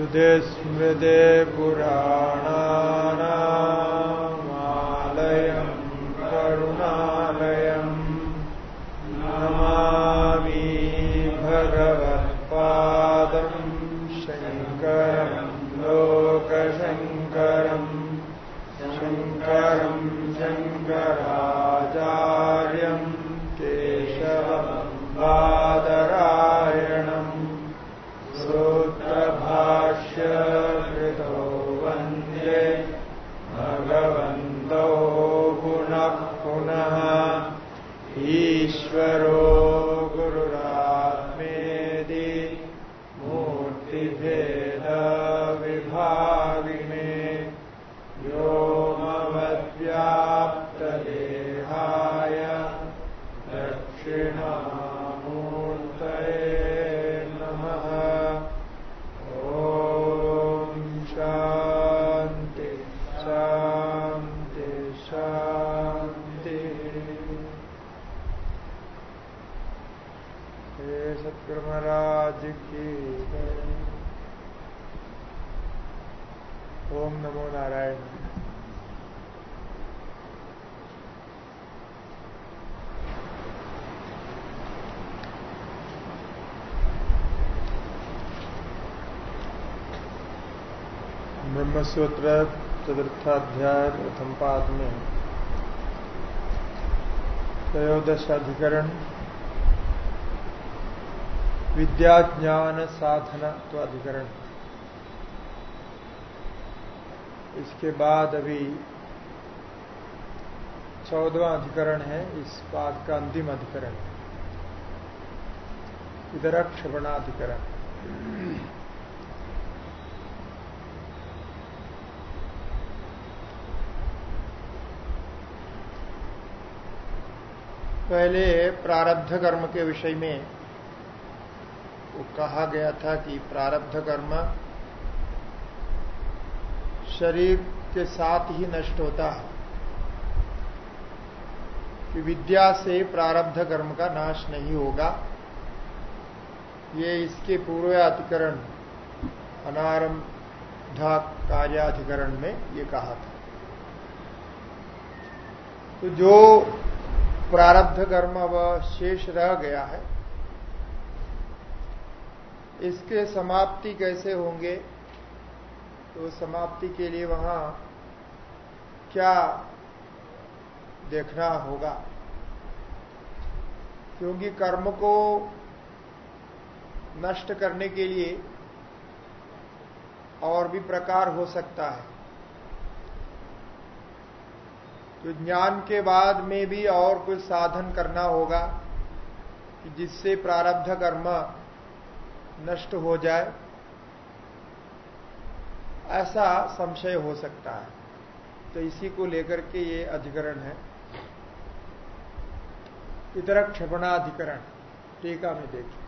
स्मृते पुराणानामालयम् ब्रह्मसूत्र चतुर्थाध्याय प्रथम पाद में त्रयोदश अधिकरण विद्या ज्ञान साधना तो अधिकरण इसके बाद अभी चौदवा अधिकरण है इस पाद का अंतिम अधिकरण इधर क्षपणाधिकरण पहले प्रारब्ध कर्म के विषय में वो कहा गया था कि प्रारब्ध कर्म शरीर के साथ ही नष्ट होता है। कि विद्या से प्रारब्ध कर्म का नाश नहीं होगा। ये इसके पूर्वाधिकरण अनारंधा कार्याधिकरण में ये कहा था। तो जो प्रारब्ध कर्म अब शेष रह गया है। इसके समाप्ति कैसे होंगे? तो समाप्ति के लिए वहाँ क्या देखना होगा? क्योंकि कर्म को नष्ट करने के लिए और भी प्रकार हो सकता है। तो ज्ञान के बाद में भी और कुछ साधन करना होगा कि जिससे प्रारब्ध कर्म नष्ट हो जाए। ऐसा संशय हो सकता है। तो इसी को लेकर के ये अधिकरण है। इतर क्षपणाधिकरण, टीका में देखिए।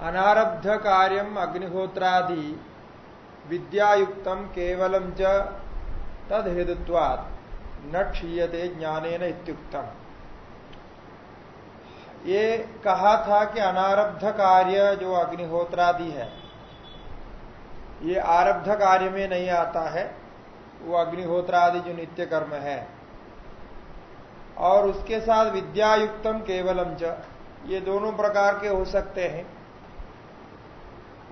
अनारब्ध कार्यम अग्निहोत्रादि विद्यायुक्तम केवलम च तद हेतुत्वाद न क्षीयते ज्ञानेन इत्युक्तम। ये कहा था कि अनारब्ध कार्य जो अग्निहोत्रादि है, ये आरब्ध कार्य में नहीं आता है, वो अग्निहोत्रादि जो नित्य कर्म है। और उसके साथ विद्यायुक्तम केवलम च, ये दोनों प्रकार के हो सकते हैं।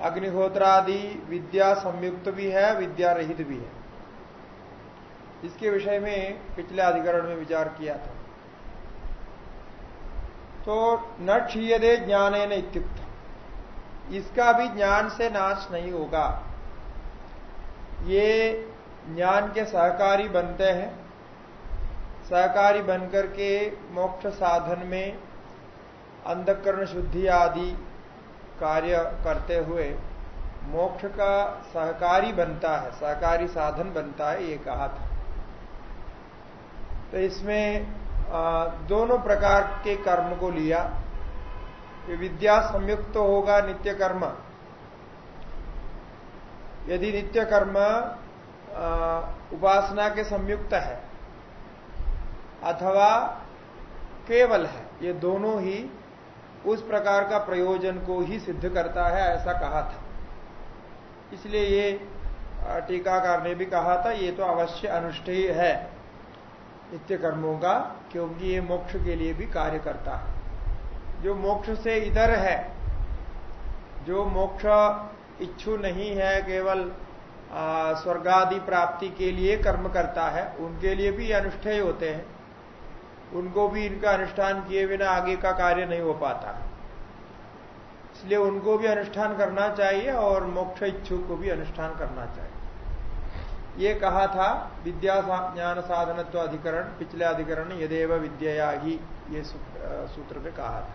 अग्निहोत्रादि विद्या संयुक्त भी है, विद्या रहित भी है। इसके विषय में पिछले अधिकरण में विचार किया था। तो न क्षीयदे ज्ञान इत्युक्त इसका भी ज्ञान से नाश नहीं होगा। ये ज्ञान के सहकारी बनते हैं। सहकारी बनकर के मोक्ष साधन में अंधकरण शुद्धि आदि कार्य करते हुए मोक्ष का सहकारी बनता है, सहकारी साधन बनता है, ये कहा था। तो इसमें दोनों प्रकार के कर्म को लिया। विद्या संयुक्त तो होगा नित्य कर्म। यदि नित्य कर्म उपासना के संयुक्त है, अथवा केवल है, ये दोनों ही उस प्रकार का प्रयोजन को ही सिद्ध करता है, ऐसा कहा था। इसलिए ये टीकाकार ने भी कहा था, ये तो अवश्य अनुष्ठेय है। नित्य कर्मों का, क्योंकि ये मोक्ष के लिए भी कार्य करता है। जो मोक्ष से इधर है, जो मोक्ष इच्छु नहीं है, केवल स्वर्गादि प्राप्ति के लिए कर्म करता है, उनके लिए भी अनुष्ठेय होते हैं। उनको भी इनका अनुष्ठान किए बिना आगे का कार्य नहीं हो पाता। इसलिए उनको भी अनुष्ठान करना चाहिए और मोक्ष इच्छुक को भी अनुष्ठान करना चाहिए। ये कहा था, विद्या ज्ञान साधनत्व अधिकरण, पिछले अधिकरण यदेव विद्या ही, ये सूत्र में कहा था।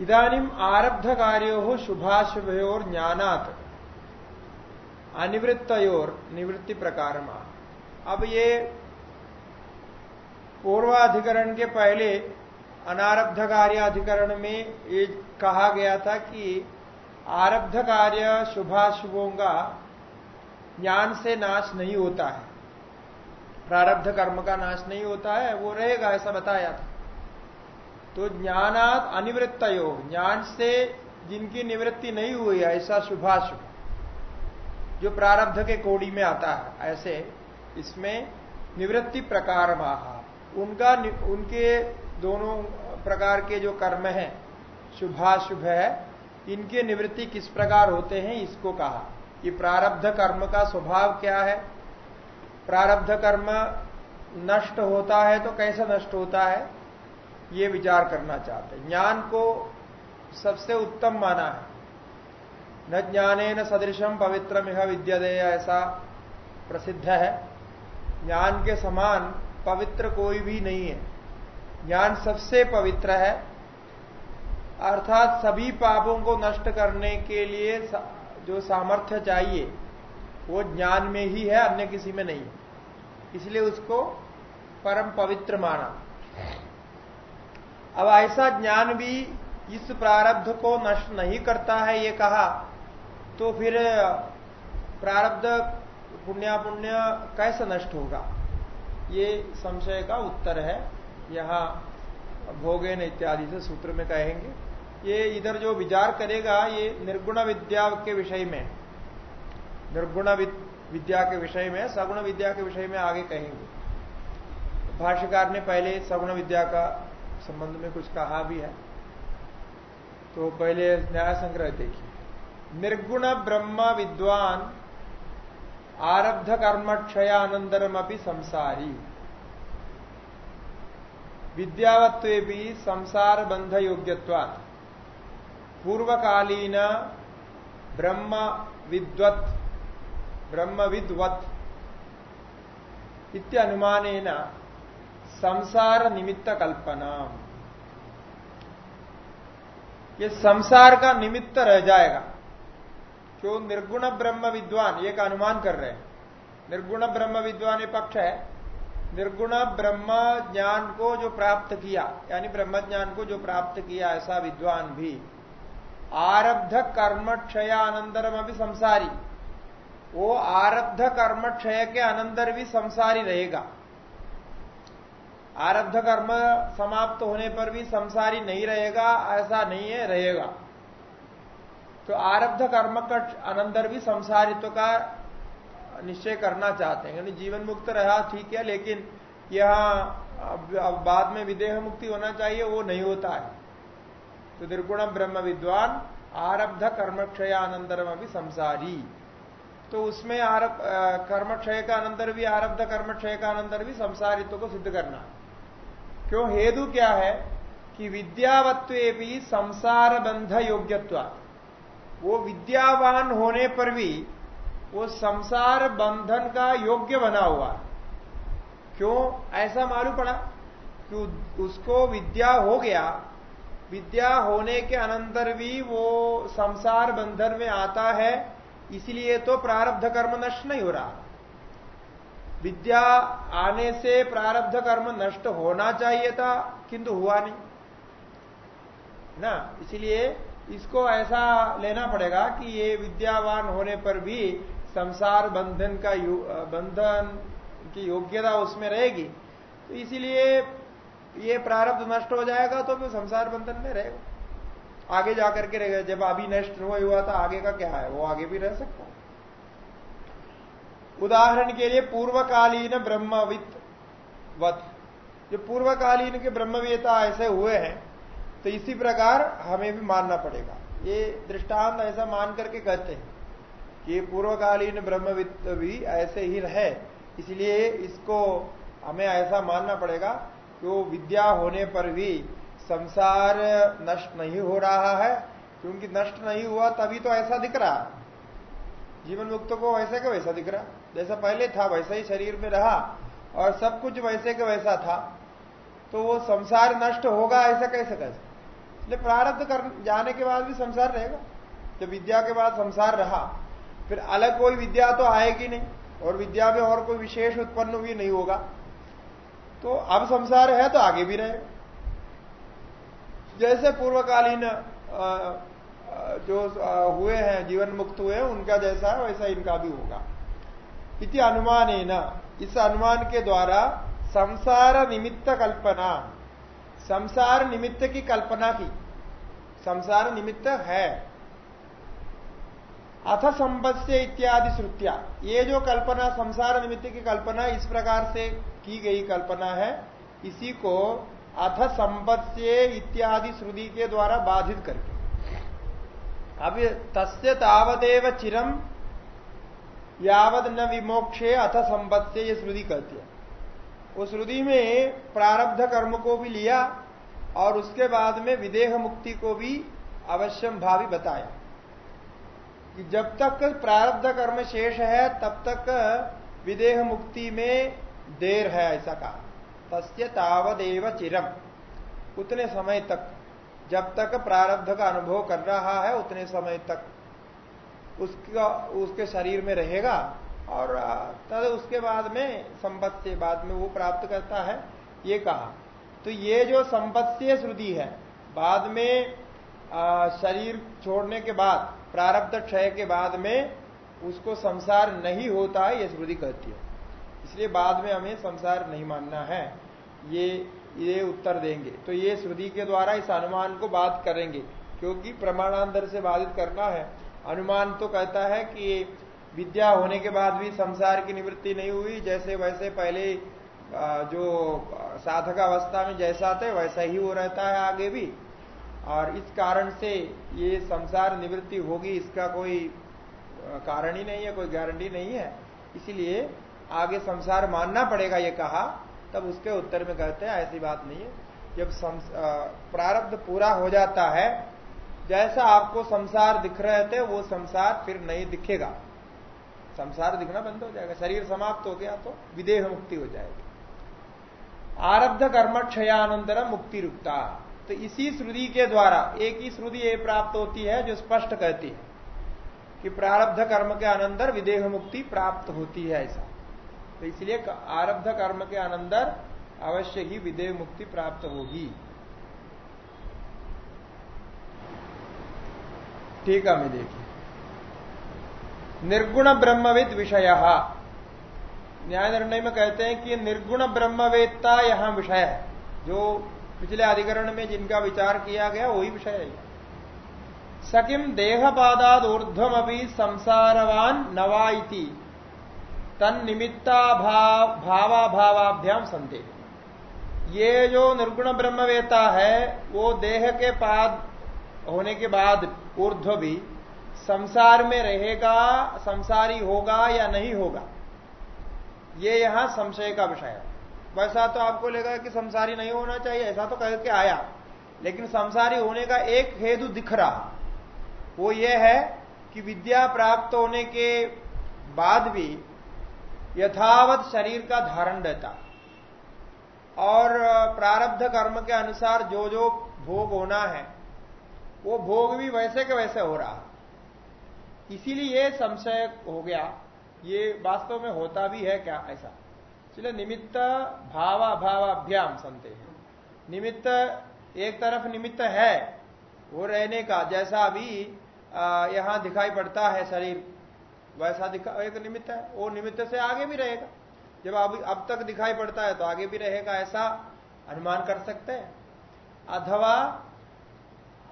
इधानीम आरब्ध कार्यो हो शुभाशुभयोर ज्ञानात, अनिवृत्तयोर निवृत्ति प्रकार अब ये पूर्वाधिकरण के पहले अनारब्ध कार्य अधिकरण में ये कहा गया था कि आरब्ध कार्य शुभाशुभों का ज्ञान से नाश नहीं होता है। प्रारब्ध कर्म का नाश नहीं होता है, वो रहेगा, ऐसा बताया था। तो ज्ञानात अनिवृत्त योग ज्ञान से जिनकी निवृत्ति नहीं हुई, ऐसा शुभाशुभ। जो प्रारब्ध के कोड़ी में आता है, ऐसे इसमें निवृत्ति प्रकार महा उनका उनके दोनों प्रकार के जो कर्म है, शुभाशुभ है, इनके निवृत्ति किस प्रकार होते हैं, इसको कहा। कि प्रारब्ध कर्म का स्वभाव क्या है? प्रारब्ध कर्म नष्ट होता है तो कैसे नष्ट होता है? ये विचार करना चाहते ज्ञान को सबसे उत्तम माना है। न ज्ञाने न सदृशम पवित्र मिह विद्यदय ऐसा प्रसिद्ध है। ज्ञान के समान पवित्र कोई भी नहीं है। ज्ञान सबसे पवित्र है। अर्थात सभी पापों को नष्ट करने के लिए जो सामर्थ्य चाहिए, वो ज्ञान में ही है, अन्य किसी में नहीं इसलिए उसको परम पवित्र माना। अब ऐसा ज्ञान भी इस प्रारब्ध को नष्ट नहीं करता है, ये कहा तो फिर प्रारब्ध पुण्या पुण्य कैसे नष्ट होगा? ये संशय का उत्तर है। यहाँ भोगेन इत्यादि से सूत्र में कहेंगे। ये इधर जो विचार करेगा, ये निर्गुण विद्या के विषय में, निर्गुण विद्या के विषय में, सगुण विद्या के विषय में आगे कहेंगे। भाष्यकार ने पहले सगुण विद्या का संबंध में कुछ कहा भी है। तो पहले न्याय संग्रह देखिए। निर्गुण ब्रह्म विद्वान आरब्ध कर्मक्षयानंतरम अपनी संसारी। विद्यावत्व भी संसार बंध योग्यवाद पूर्वकालीन ब्रह्म विद्वत ब्रह्म विद्वत इत्यनुमान संसार निमित्त कल्पना ये संसार का निमित्त रह जाएगा। क्यों निर्गुण ब्रह्म विद्वान एक अनुमान कर रहे हैं। निर्गुण ब्रह्म विद्वान ये पक्ष है। निर्गुण ब्रह्म ज्ञान को जो प्राप्त किया, यानी ब्रह्म ज्ञान को जो प्राप्त किया ऐसा विद्वान भी आरब्ध कर्म क्षय अनंतरम अभी संसारी। वो आरब्ध कर्म क्षय के अनंतर भी संसारी रहेगा। आरब्ध कर्म समाप्त होने पर भी संसारी नहीं रहेगा, ऐसा नहीं है, रहेगा। तो आरब्ध कर्म का अनंतर भी संसारित्व का निश्चय करना चाहते हैं। यानी जीवन मुक्त रहा, ठीक है, लेकिन यह बाद में विदेह मुक्ति होना चाहिए, वो नहीं होता है। तो निर्गुण ब्रह्म विद्वान, आरब्ध कर्म कर्मक्षयानंतरम अभी संसारी। तो उसमें आरब कर्मक्षय का अनंतर भी आरब्ध कर्मक्षय का अनंतर भी संसारित्व को सिद्ध करना। क्यों? हेतु क्या है? कि विद्यावत्व भी संसार बंध योग्यत्व वो विद्यावान होने पर भी वो संसार बंधन का योग्य बना हुआ। क्यों? ऐसा मालूम पड़ा कि उसको विद्या हो गया विद्या होने के अनंतर भी वो संसार बंधन में आता है, इसलिए तो प्रारब्ध कर्म नष्ट नहीं हो रहा। विद्या आने से प्रारब्ध कर्म नष्ट होना चाहिए था, किंतु हुआ नहीं। ना? इसलिए इसको ऐसा लेना पड़ेगा कि ये विद्यावान होने पर भी संसार बंधन का बंधन की योग्यता उसमें रहेगी। तो इसीलिए ये प्रारब्ध नष्ट हो जाएगा तो फिर संसार बंधन में रहेगा। आगे जाकर के रहेगा जब अभी नष्ट हुआ था, आगे का क्या है? वो आगे भी रह सकता है। उदाहरण के लिए पूर्वकालीन ब्रह्मविद वत जो पूर्वकालीन के ब्रह्मवेता ऐसे हुए हैं तो इसी प्रकार हमें भी मानना पड़ेगा। ये दृष्टांत ऐसा मान करके कहते हैं कि पूर्वकालीन ब्रह्मविद भी ऐसे ही रहे। इसलिए इसको हमें ऐसा मानना पड़ेगा वो विद्या होने पर भी संसार नष्ट नहीं हो रहा है? क्योंकि नष्ट नहीं हुआ, तभी तो ऐसा दिख रहा। जीवन मुक्त को वैसे का वैसा दिख रहा। जैसा पहले था, वैसा ही शरीर में रहा और सब कुछ वैसे का वैसा था। तो वो संसार नष्ट होगा ऐसा कैसे कैसे इसलिए प्रारब्ध कर जाने के बाद भी संसार रहेगा। जब विद्या के बाद संसार रहा, फिर अलग कोई विद्या तो आएगी नहीं और विद्या में और कोई विशेष उत्पन्न भी नहीं होगा। तो अब संसार है तो आगे भी रहेगा जैसे पूर्वकालीन जो हुए हैं, जीवन मुक्त हुए हैं, उनका जैसा है, वैसा इनका भी होगा। इति अनुमान है ना इस अनुमान के द्वारा संसार निमित्त कल्पना, संसार निमित्त की कल्पना की, संसार निमित्त है। अथ संपत्स्य इत्यादि श्रुतिया। ये जो कल्पना, संसार निमित्त की कल्पना इस प्रकार से की गई कल्पना है, इसी को अथ संपत्स्य इत्यादि श्रुति के द्वारा बाधित करके। अब तस्य तावदेव चिरम यावद न विमोक्षे अथ संपत्स्य ये श्रुति कहती है। उस श्रुति में प्रारब्ध कर्म को भी लिया और उसके बाद में विदेह मुक्ति को भी अवश्यम भावी बताया। कि जब तक प्रारब्ध कर्म शेष है तब तक विदेह मुक्ति में देर है ऐसा कहा। तस्य तावदेव चिरम। उतने समय तक जब तक प्रारब्ध का अनुभव कर रहा है उतने समय तक उसका उसके शरीर में रहेगा और तद उसके बाद में संपत्ति बाद में वो प्राप्त करता है ये कहा। तो ये जो संपत्ति श्रुति है बाद में आ, शरीर छोड़ने के बाद प्रारब्ध क्षय के बाद में उसको संसार नहीं होता है, ये श्रुति कहती है। इसलिए बाद में हमें संसार नहीं मानना है। ये ये उत्तर देंगे। तो ये श्रुति के द्वारा इस अनुमान को बात करेंगे, क्योंकि प्रमाणांतर से बाधित करना है। अनुमान तो कहता है कि विद्या होने के बाद भी संसार की निवृत्ति नहीं हुई, जैसे वैसे पहले जो साधक अवस्था में जैसा थे, वैसा ही वो रहता है आगे भी। और इस कारण से ये संसार निवृत्ति होगी, इसका कोई कारण ही नहीं है, कोई गारंटी नहीं है। इसीलिए आगे संसार मानना पड़ेगा, ये कहा, तब उसके उत्तर में कहते हैं, ऐसी बात नहीं है। जब प्रारब्ध पूरा हो जाता है, जैसा आपको संसार दिख रहे थे, वो संसार फिर नहीं दिखेगा। संसार दिखना बंद हो जाएगा, शरीर समाप्त हो गया तो विदेह मुक्ति हो जाएगी। आरब्ध कर्म क्षयानंतर मुक्ति रुकता तो इसी श्रुति के द्वारा एक ही श्रुति ये प्राप्त होती है जो स्पष्ट कहती है कि प्रारब्ध कर्म के अनंतर विदेह मुक्ति प्राप्त होती है ऐसा। तो इसलिए आरब्ध कर्म के अनंतर अवश्य ही विदेह मुक्ति प्राप्त होगी। ठीक है, मैं देखिए। निर्गुण ब्रह्मविद विषय। न्याय निर्णय में कहते हैं कि निर्गुण ब्रह्मवेत्ता यहाँ विषय है, जो पिछले अधिकरण में जिनका विचार किया गया, वही विषय है सकिम देहपादाद ऊर्धम अभी संसारवान नवा तन निमित्ता भाव भावाभावाभ्याम संदेह ये जो निर्गुण ब्रह्मवेता है, वो देह के पाद होने के बाद ऊर्ध्व भी संसार में रहेगा, संसारी होगा या नहीं होगा, ये यहाँ संशय का विषय है। वैसा तो आपको लेगा कि संसारी नहीं होना चाहिए, ऐसा तो कह के आया। लेकिन संसारी होने का एक हेतु दिख रहा। वो ये है कि विद्या प्राप्त होने के बाद भी यथावत शरीर का धारण रहता। और प्रारब्ध कर्म के अनुसार जो जो भोग होना है, वो भोग भी वैसे के वैसे हो रहा। इसीलिए संशय हो गया। ये वास्तव में होता भी है क्या ऐसा? इसलिए निमित्त भावाभावाभ्याम संते हैं। निमित्त एक तरफ़ निमित्त है, वो रहने का, जैसा अभी यहाँ दिखाई पड़ता है शरीर, वैसा दिखा, एक निमित्त है, वो निमित्त से आगे भी रहेगा। जब अभी, अब तक दिखाई पड़ता है तो आगे भी रहेगा, ऐसा अनुमान कर सकते हैं। अथवा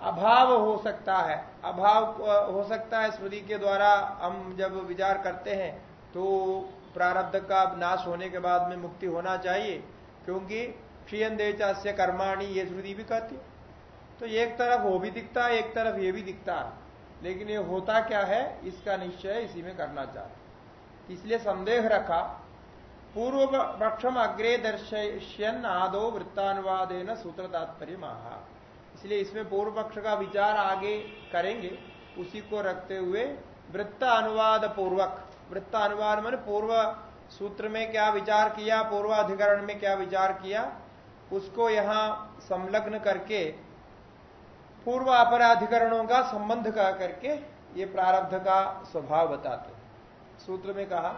अभाव हो सकता है, अभाव हो सकता है स्मृति के द्वारा हम जब विचार करते हैं तो प्रारब्ध का नाश होने के बाद में मुक्ति होना चाहिए, क्योंकि क्षीयन देचास्य कर्माणी ये श्रुति भी कहती तो एक तरफ़ वो भी दिखता है, एक तरफ़ ये भी दिखता है। लेकिन ये होता क्या है, इसका निश्चय इसी में करना चाहते इसलिए संदेह रखा पूर्व पक्षम अग्रे दर्शन आदो वृत्तानुवाद सूत्र तात्पर्य महा इसलिए इसमें पूर्व पक्ष का विचार आगे करेंगे, उसी को रखते हुए वृत्त अनुवाद पूर्वक वृत्त अनुवाद मैंने पूर्व सूत्र में क्या विचार किया पूर्वाधिकरण में क्या विचार किया, उसको यहाँ संलग्न करके, पूर्व अपराधिकरणों का संबंध कह करके ये प्रारब्ध का स्वभाव बताते सूत्र में कहा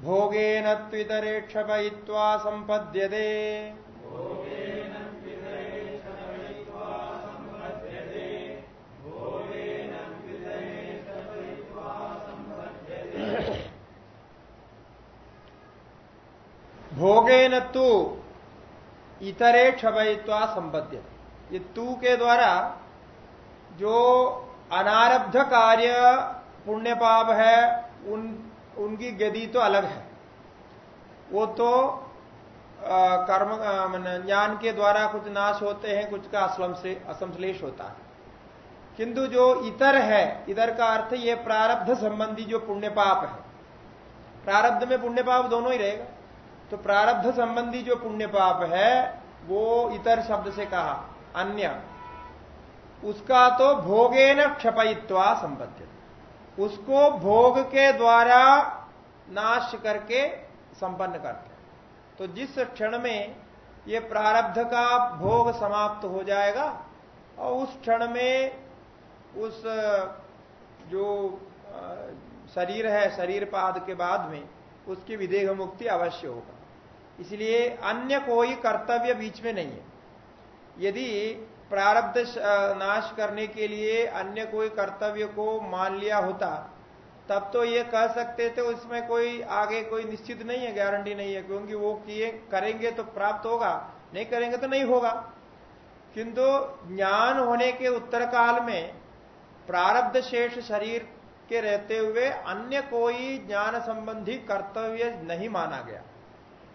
भोगे नितरे क्षपयित्वा संपद्यते भोगेन तु इतरे क्षमयित्वा संबद्ध ये तू के द्वारा जो अनारब्ध कार्य पुण्य पाप है उन उनकी गति तो अलग है। वो तो आ, कर्म ज्ञान के द्वारा कुछ नाश होते हैं कुछ का असंश्लेष होता है। किंतु जो इतर है इधर का अर्थ ये प्रारब्ध संबंधी जो पुण्य पाप है। प्रारब्ध में पुण्य पाप दोनों ही रहेगा। तो प्रारब्ध संबंधी जो पुण्य पाप है, वो इतर शब्द से कहा, अन्य। उसका तो भोगे न क्षपयित्वा संबद्ध। उसको भोग के द्वारा नाश करके संपन्न करते हैं। तो जिस क्षण में ये प्रारब्ध का भोग समाप्त हो जाएगा, और उस क्षण में उस जो शरीर है शरीर पाद के बाद में उसकी विदेह मुक्ति अवश्य होगा। इसलिए अन्य कोई कर्तव्य बीच में नहीं है। यदि प्रारब्ध नाश करने के लिए अन्य कोई कर्तव्य को मान लिया होता, तब तो ये कह सकते थे, उसमें कोई आगे कोई निश्चित नहीं है गारंटी नहीं है, क्योंकि वो किए, करेंगे तो प्राप्त होगा, नहीं करेंगे तो नहीं होगा। किंतु ज्ञान होने के उत्तर काल में प्रारब्ध शेष शरीर के रहते हुए अन्य कोई ज्ञान संबंधी कर्तव्य नहीं माना गया।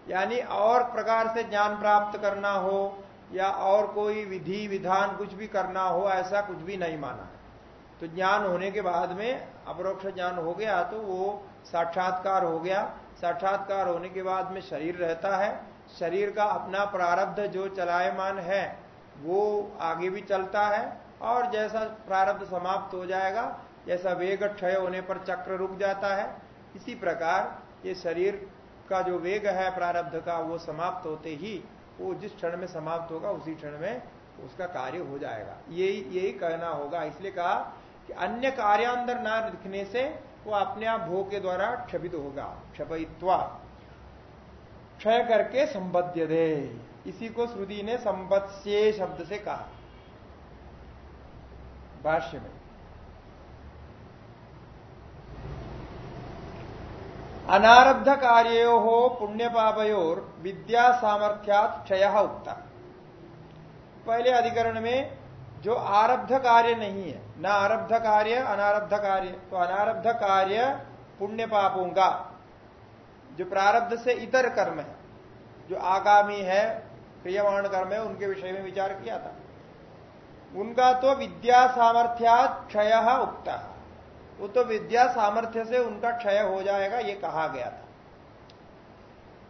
यानी और प्रकार से ज्ञान प्राप्त करना हो या और कोई विधि, विधान कुछ भी करना हो, ऐसा कुछ भी नहीं माना। तो ज्ञान होने के बाद में अपरोक्ष ज्ञान हो गया तो वो साक्षात्कार हो गया। साक्षात्कार होने के बाद में शरीर रहता है। शरीर का अपना प्रारब्ध जो चलायमान है, वो आगे भी चलता है और जैसा प्रारब्ध समाप्त हो जाएगा, जैसा वेग क्षय होने पर चक्र रुक जाता है। इसी प्रकार ये शरीर का जो वेग है प्रारब्ध का, वो समाप्त होते ही वो जिस क्षण में समाप्त होगा, उसी क्षण में उसका कार्य हो जाएगा। यही यही कहना होगा। इसलिए कहा कि अन्य कार्यांदर ना दिखने से वो अपने आप भोग के द्वारा क्षपित होगा। क्षपित्वा क्षय करके संबद्ध दे। इसी को श्रुति ने संबत्स्य शब्द से कहा। भाष्य में। अनारब्ध कार्यो हो पुण्य पापयोर विद्या सामर्थ्यात क्षय उगता पहले अधिकरण में जो आरब्ध कार्य नहीं है, न आरब्ध कार्य अनारब्ध कार्य तो अनारब्ध कार्य पुण्य पापों का, जो प्रारब्ध से इतर कर्म है, जो आगामी है क्रियमाण कर्म है, उनके विषय में विचार किया था। उनका तो विद्या सामर्थ्यात क्षय उगता है वो तो विद्या सामर्थ्य से उनका क्षय हो जाएगा, ये कहा गया था।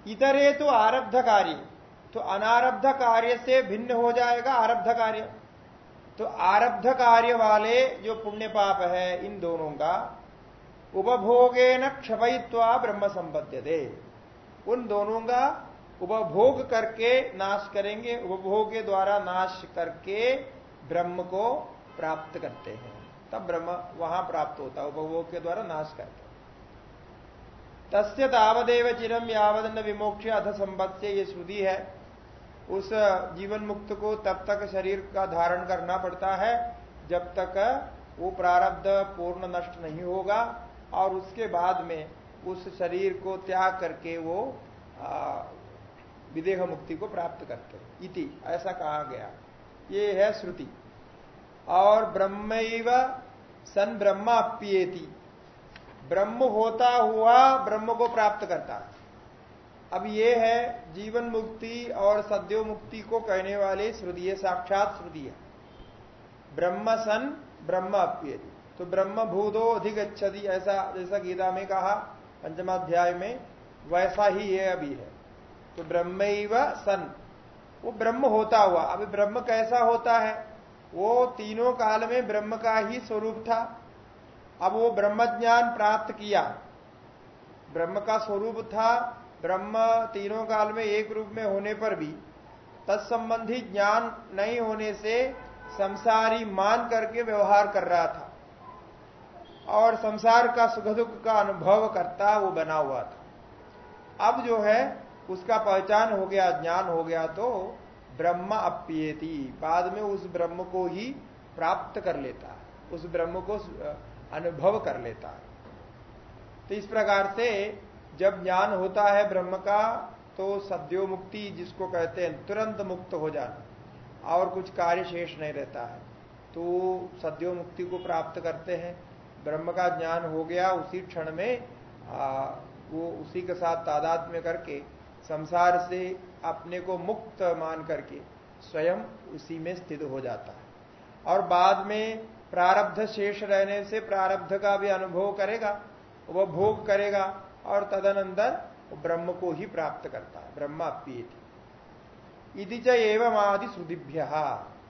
इधर तो आरब्ध कार्य तो अनारब्ध कार्य से भिन्न हो जाएगा आरब्ध कार्य। तो आरब्ध कार्य वाले जो पुण्य पाप है, इन दोनों का उपभोगे न क्षपयित्वा ब्रह्म संबद्ध दे उन दोनों का उपभोग करके नाश करेंगे, उपभोग के द्वारा नाश करके ब्रह्म को प्राप्त करते हैं। तब ब्रह्म वहाँ प्राप्त होता है, उपभोग के द्वारा नाश करता तस्य तावदेव चिरम यावदन विमोक्ष अथ संबत से ये श्रुति है। उस जीवन मुक्त को तब तक शरीर का धारण करना पड़ता है, जब तक वो प्रारब्ध पूर्ण नष्ट नहीं होगा और उसके बाद में उस शरीर को त्याग करके वो विदेह मुक्ति को प्राप्त करते इति, ऐसा कहा गया। ये है श्रुति। और ब्रह्म सन ब्रह्म अप्येति। ब्रह्म होता हुआ ब्रह्म को प्राप्त करता। अब ये है जीवन मुक्ति और सद्यो मुक्ति को कहने वाले श्रुति साक्षात श्रुति है। ब्रह्म सन, ब्रह्म अप्येति। तो ब्रह्म भूतो अधिगछति ऐसा, जैसा गीता में कहा, पंचमाध्याय में, वैसा ही ये अभी है। तो ब्रह्म सन, वो ब्रह्म होता हुआ, अभी ब्रह्म कैसा होता है? वो तीनों काल में ब्रह्म का ही स्वरूप था। अब वो ब्रह्म ज्ञान प्राप्त किया। ब्रह्म का स्वरूप था, ब्रह्म तीनों काल में एक रूप में होने पर भी। तत्संबंधी ज्ञान नहीं होने से संसारी मान करके व्यवहार कर रहा था। और संसार का सुख दुख का अनुभव करता वो बना हुआ था। अब जो है, उसका पहचान हो गया, ज्ञान हो गया तो ब्रह्म अप्येति। बाद में उस ब्रह्म को ही प्राप्त कर लेता है। उस ब्रह्म को अनुभव कर लेता है। तो इस प्रकार से जब ज्ञान होता है ब्रह्म का तो सद्यो मुक्ति जिसको कहते हैं तुरंत मुक्त हो जाना और कुछ कार्य शेष नहीं रहता है। तो सद्यो मुक्ति को प्राप्त करते हैं। ब्रह्म का ज्ञान हो गया उसी क्षण में आ, वो उसी के साथ तादाद में करके संसार से अपने को मुक्त मान करके स्वयं उसी में स्थित हो जाता है। और बाद में प्रारब्ध शेष रहने से प्रारब्ध का भी अनुभव करेगा, वह भोग करेगा और तदनंतर ब्रह्म को ही प्राप्त करता है, ब्रह्म अप्येति। इति एवं आदि श्रुतिभ्य।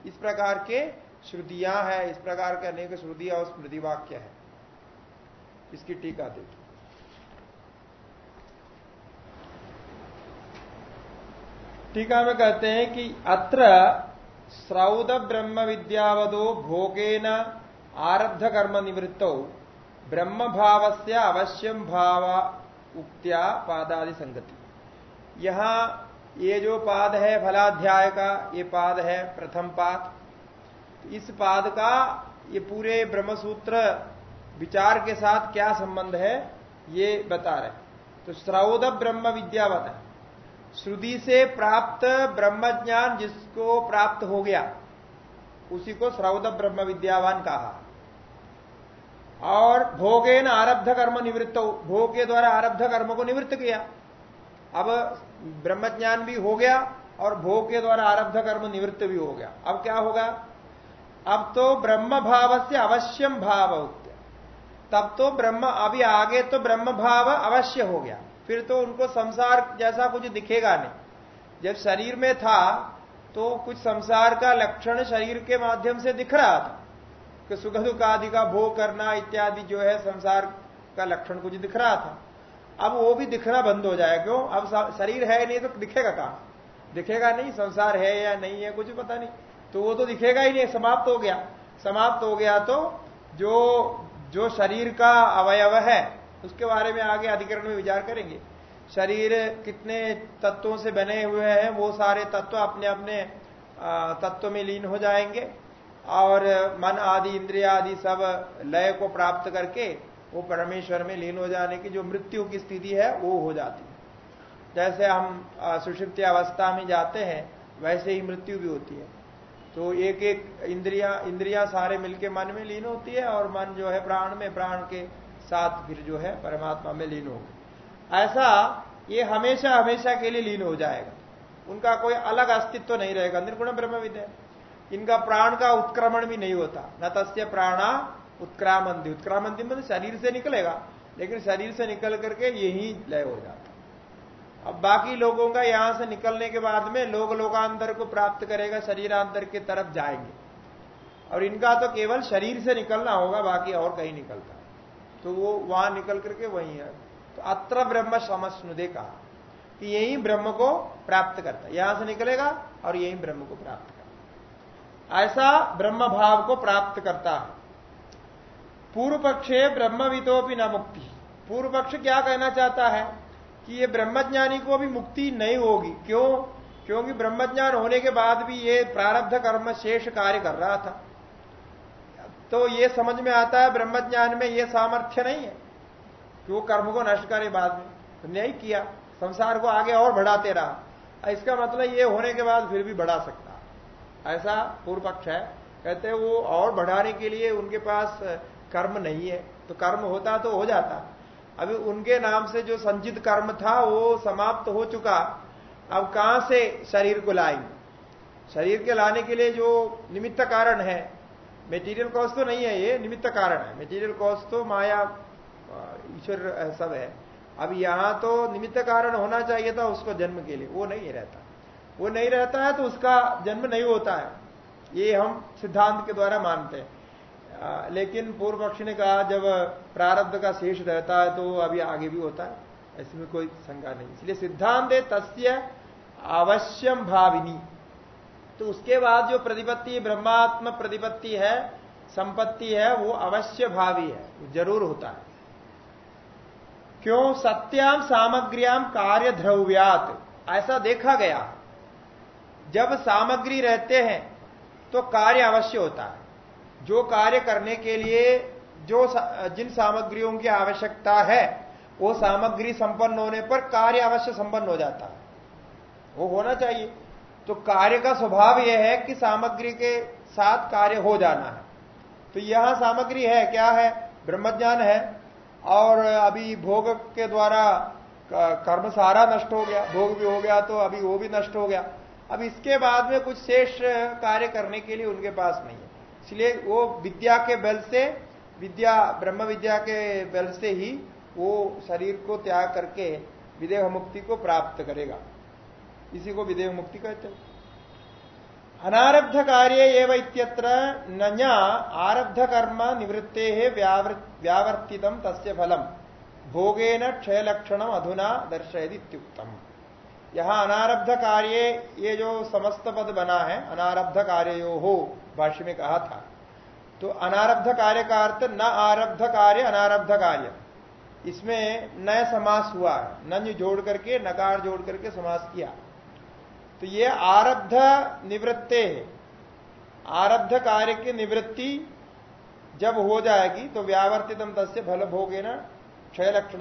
इस प्रकार के श्रुतियाँ है, इस प्रकार के अनेक श्रुतियाँ और स्मृति वाक्य है। इसकी टीका देखिए। टीका में कहते हैं कि अत्र श्रौद ब्रह्म विद्यावदो भोगेन आरब्ध कर्म निवृत्तो। ब्रह्म भाव से अवश्यम भाव उक्त्या पादादि संगति। यहाँ ये जो पाद है, फलाध्याय का, ये पाद है प्रथम पाद। इस पाद का ये पूरे ब्रह्मसूत्र विचार के साथ क्या संबंध है, ये बता रहे तो श्रौद ब्रह्म विद्यावत श्रुति से प्राप्त ब्रह्म ज्ञान जिसको प्राप्त हो गया, उसी को श्रौद ब्रह्म विद्यावान कहा। और भोगे न आरब्ध कर्म निवृत्त, भोग के द्वारा आरब्ध कर्म को निवृत्त किया। अब ब्रह्म ज्ञान भी हो गया और भोग के द्वारा आरब्ध कर्म निवृत्त भी हो गया। अब क्या होगा? अब तो ब्रह्म भाव से अवश्यम भाव तब तो ब्रह्म, अभी आगे तो ब्रह्म भाव अवश्य हो गया। फिर तो उनको संसार जैसा कुछ दिखेगा नहीं। जब शरीर में था तो कुछ संसार का लक्षण शरीर के माध्यम से दिख रहा था। कि सुख दुख आदि का भोग करना इत्यादि जो है संसार का लक्षण कुछ दिख रहा था। अब वो भी दिखना बंद हो जाए, क्यों? अब शरीर है नहीं तो दिखेगा कहा? दिखेगा नहीं, संसार है या नहीं है, कुछ पता नहीं। तो वो तो दिखेगा ही नहीं, समाप्त हो गया। समाप्त हो गया तो जो जो शरीर का अवयव है उसके बारे में आगे अधिकरण में विचार करेंगे। शरीर कितने तत्वों से बने हुए हैं, वो सारे तत्व अपने अपने तत्व में लीन हो जाएँगे। और मन आदि, इंद्रिया आदि सब लय को प्राप्त करके वो परमेश्वर में लीन हो जाने की जो मृत्यु की स्थिति है, वो हो जाती है। जैसे हम सुषिप्त अवस्था में जाते हैं, वैसे ही मृत्यु भी होती है। तो एक एक इंद्रिया इंद्रिया सारे मिलके मन में लीन होती है और मन जो है प्राण में, प्राण के साथ फिर जो है परमात्मा में लीन होगी ऐसा ये हमेशा हमेशा के लिए लीन हो जाएगा। उनका कोई अलग अस्तित्व नहीं रहेगा। निर्गुण ब्रह्म विद्या। इनका प्राण का उत्क्रमण भी नहीं होता। न तस्य प्राणा उत्क्रामंदी उत्क्रामंदी मतलब शरीर से निकलेगा, लेकिन शरीर से निकल करके यही लय हो जाता। अब बाकी लोगों का यहाँ से निकलने के बाद में लोग लोकांतर को प्राप्त करेगा, शरीरांतर की तरफ़ जाएँगे। और इनका तो केवल शरीर से निकलना होगा, बाकी और कहीं निकलता। तो वो वहाँ निकल करके वही है। तो अत्र ब्रह्म समस्नुदे कहा। कि यही ब्रह्म को प्राप्त करता यहाँ से निकलेगा और यही ब्रह्म को प्राप्त करता ऐसा ब्रह्म भाव को प्राप्त करता है। पूर्व पक्षे ब्रह्मविदोपि न मुक्ति। पूर्व पक्ष क्या कहना चाहता है? कि ये ब्रह्मज्ञानी को भी मुक्ति नहीं होगी। क्यों? क्योंकि ब्रह्मज्ञान होने के बाद भी ये प्रारब्ध कर्म शेष कार्य कर रहा था। तो ये समझ में आता है ब्रह्मज्ञान में ये सामर्थ्य नहीं है कि वो कर्म को नष्ट करे बाद में। तो नहीं किया। संसार को आगे और बढ़ाते रहा। इसका मतलब ये होने के बाद फिर भी बढ़ा सकता। ऐसा पूर्व पक्ष है। कहते वो और बढ़ाने के लिए उनके पास कर्म नहीं है। तो कर्म होता तो हो जाता। अभी उनके नाम से जो संचित कर्म था, वो समाप्त हो चुका। अब कहाँ से शरीर को लाएँगे? शरीर के लाने के लिए जो निमित्त कारण है मेटीरियल कॉस्ट तो नहीं है ये, निमित्त कारण है। मेटीरियल कॉस्ट तो माया ईश्वर सब है। अब यहाँ तो निमित्त कारण होना चाहिए था उसको जन्म के लिए। वो नहीं रहता। वो नहीं रहता है तो उसका जन्म नहीं होता है। ये हम सिद्धांत के द्वारा मानते हैं। लेकिन पूर्व पक्ष ने कहा, जब प्रारब्ध का शेष रहता है तो अभी आगे भी होता है। इसमें कोई शंका नहीं। इसलिए सिद्धांत है, तस्य अवश्यम भाविनी। तो उसके बाद जो प्रतिपत्ति, ब्रह्मात्म प्रतिपत्ति है, संपत्ति है, वो अवश्य भावी है ज़रूर होता है। क्यों? सत्याम सामग्रियाम कार्य ध्रव्यात ऐसा देखा गया। जब सामग्री रहते हैं तो कार्य अवश्य होता है। जो कार्य करने के लिए, जो जिन सामग्रियों की आवश्यकता है, वो सामग्री संपन्न होने पर कार्य अवश्य संपन्न हो जाता है। वो होना चाहिए। तो कार्य का स्वभाव यह है कि सामग्री के साथ कार्य हो जाना है। तो यहाँ सामग्री है, क्या है? ब्रह्मज्ञान है। और अभी भोग के द्वारा कर्म सारा नष्ट हो गया, भोग भी हो गया तो अभी वो भी नष्ट हो गया। अब इसके बाद में कुछ शेष कार्य करने के लिए उनके पास नहीं है। इसलिए वो विद्या के बल से, विद्या, ब्रह्म विद्या के बल से ही वो शरीर को त्याग करके विदेह मुक्ति को प्राप्त करेगा। इसी को विदेह मुक्ति कहते हैं। अनारब्ध कार्य एवं इत्यत्र न आरब्ध कर्म निवृत्ते व्यावर्तितम तस्य फलम। भोगेन क्षय लक्षण अधुना दर्शयदित्युक्तम। यहाँ अनारब्ध कार्य ये जो समस्त पद बना है अनारब्ध कार्य हो भाष्य में कहा था। तो अनारब्ध कार्य का अर्थ न आरब्ध कार्य अनारब्ध कार्य इसमें नया समास हुआ है। नंज जोड़ करके, नकार जोड़ करके समास किया। तो ये आरब्ध निवृत्ते है। आरब्ध कार्य की निवृत्ति जब हो जाएगी तो व्यावर्तितम तस्य फल भोगे न क्षय लक्षण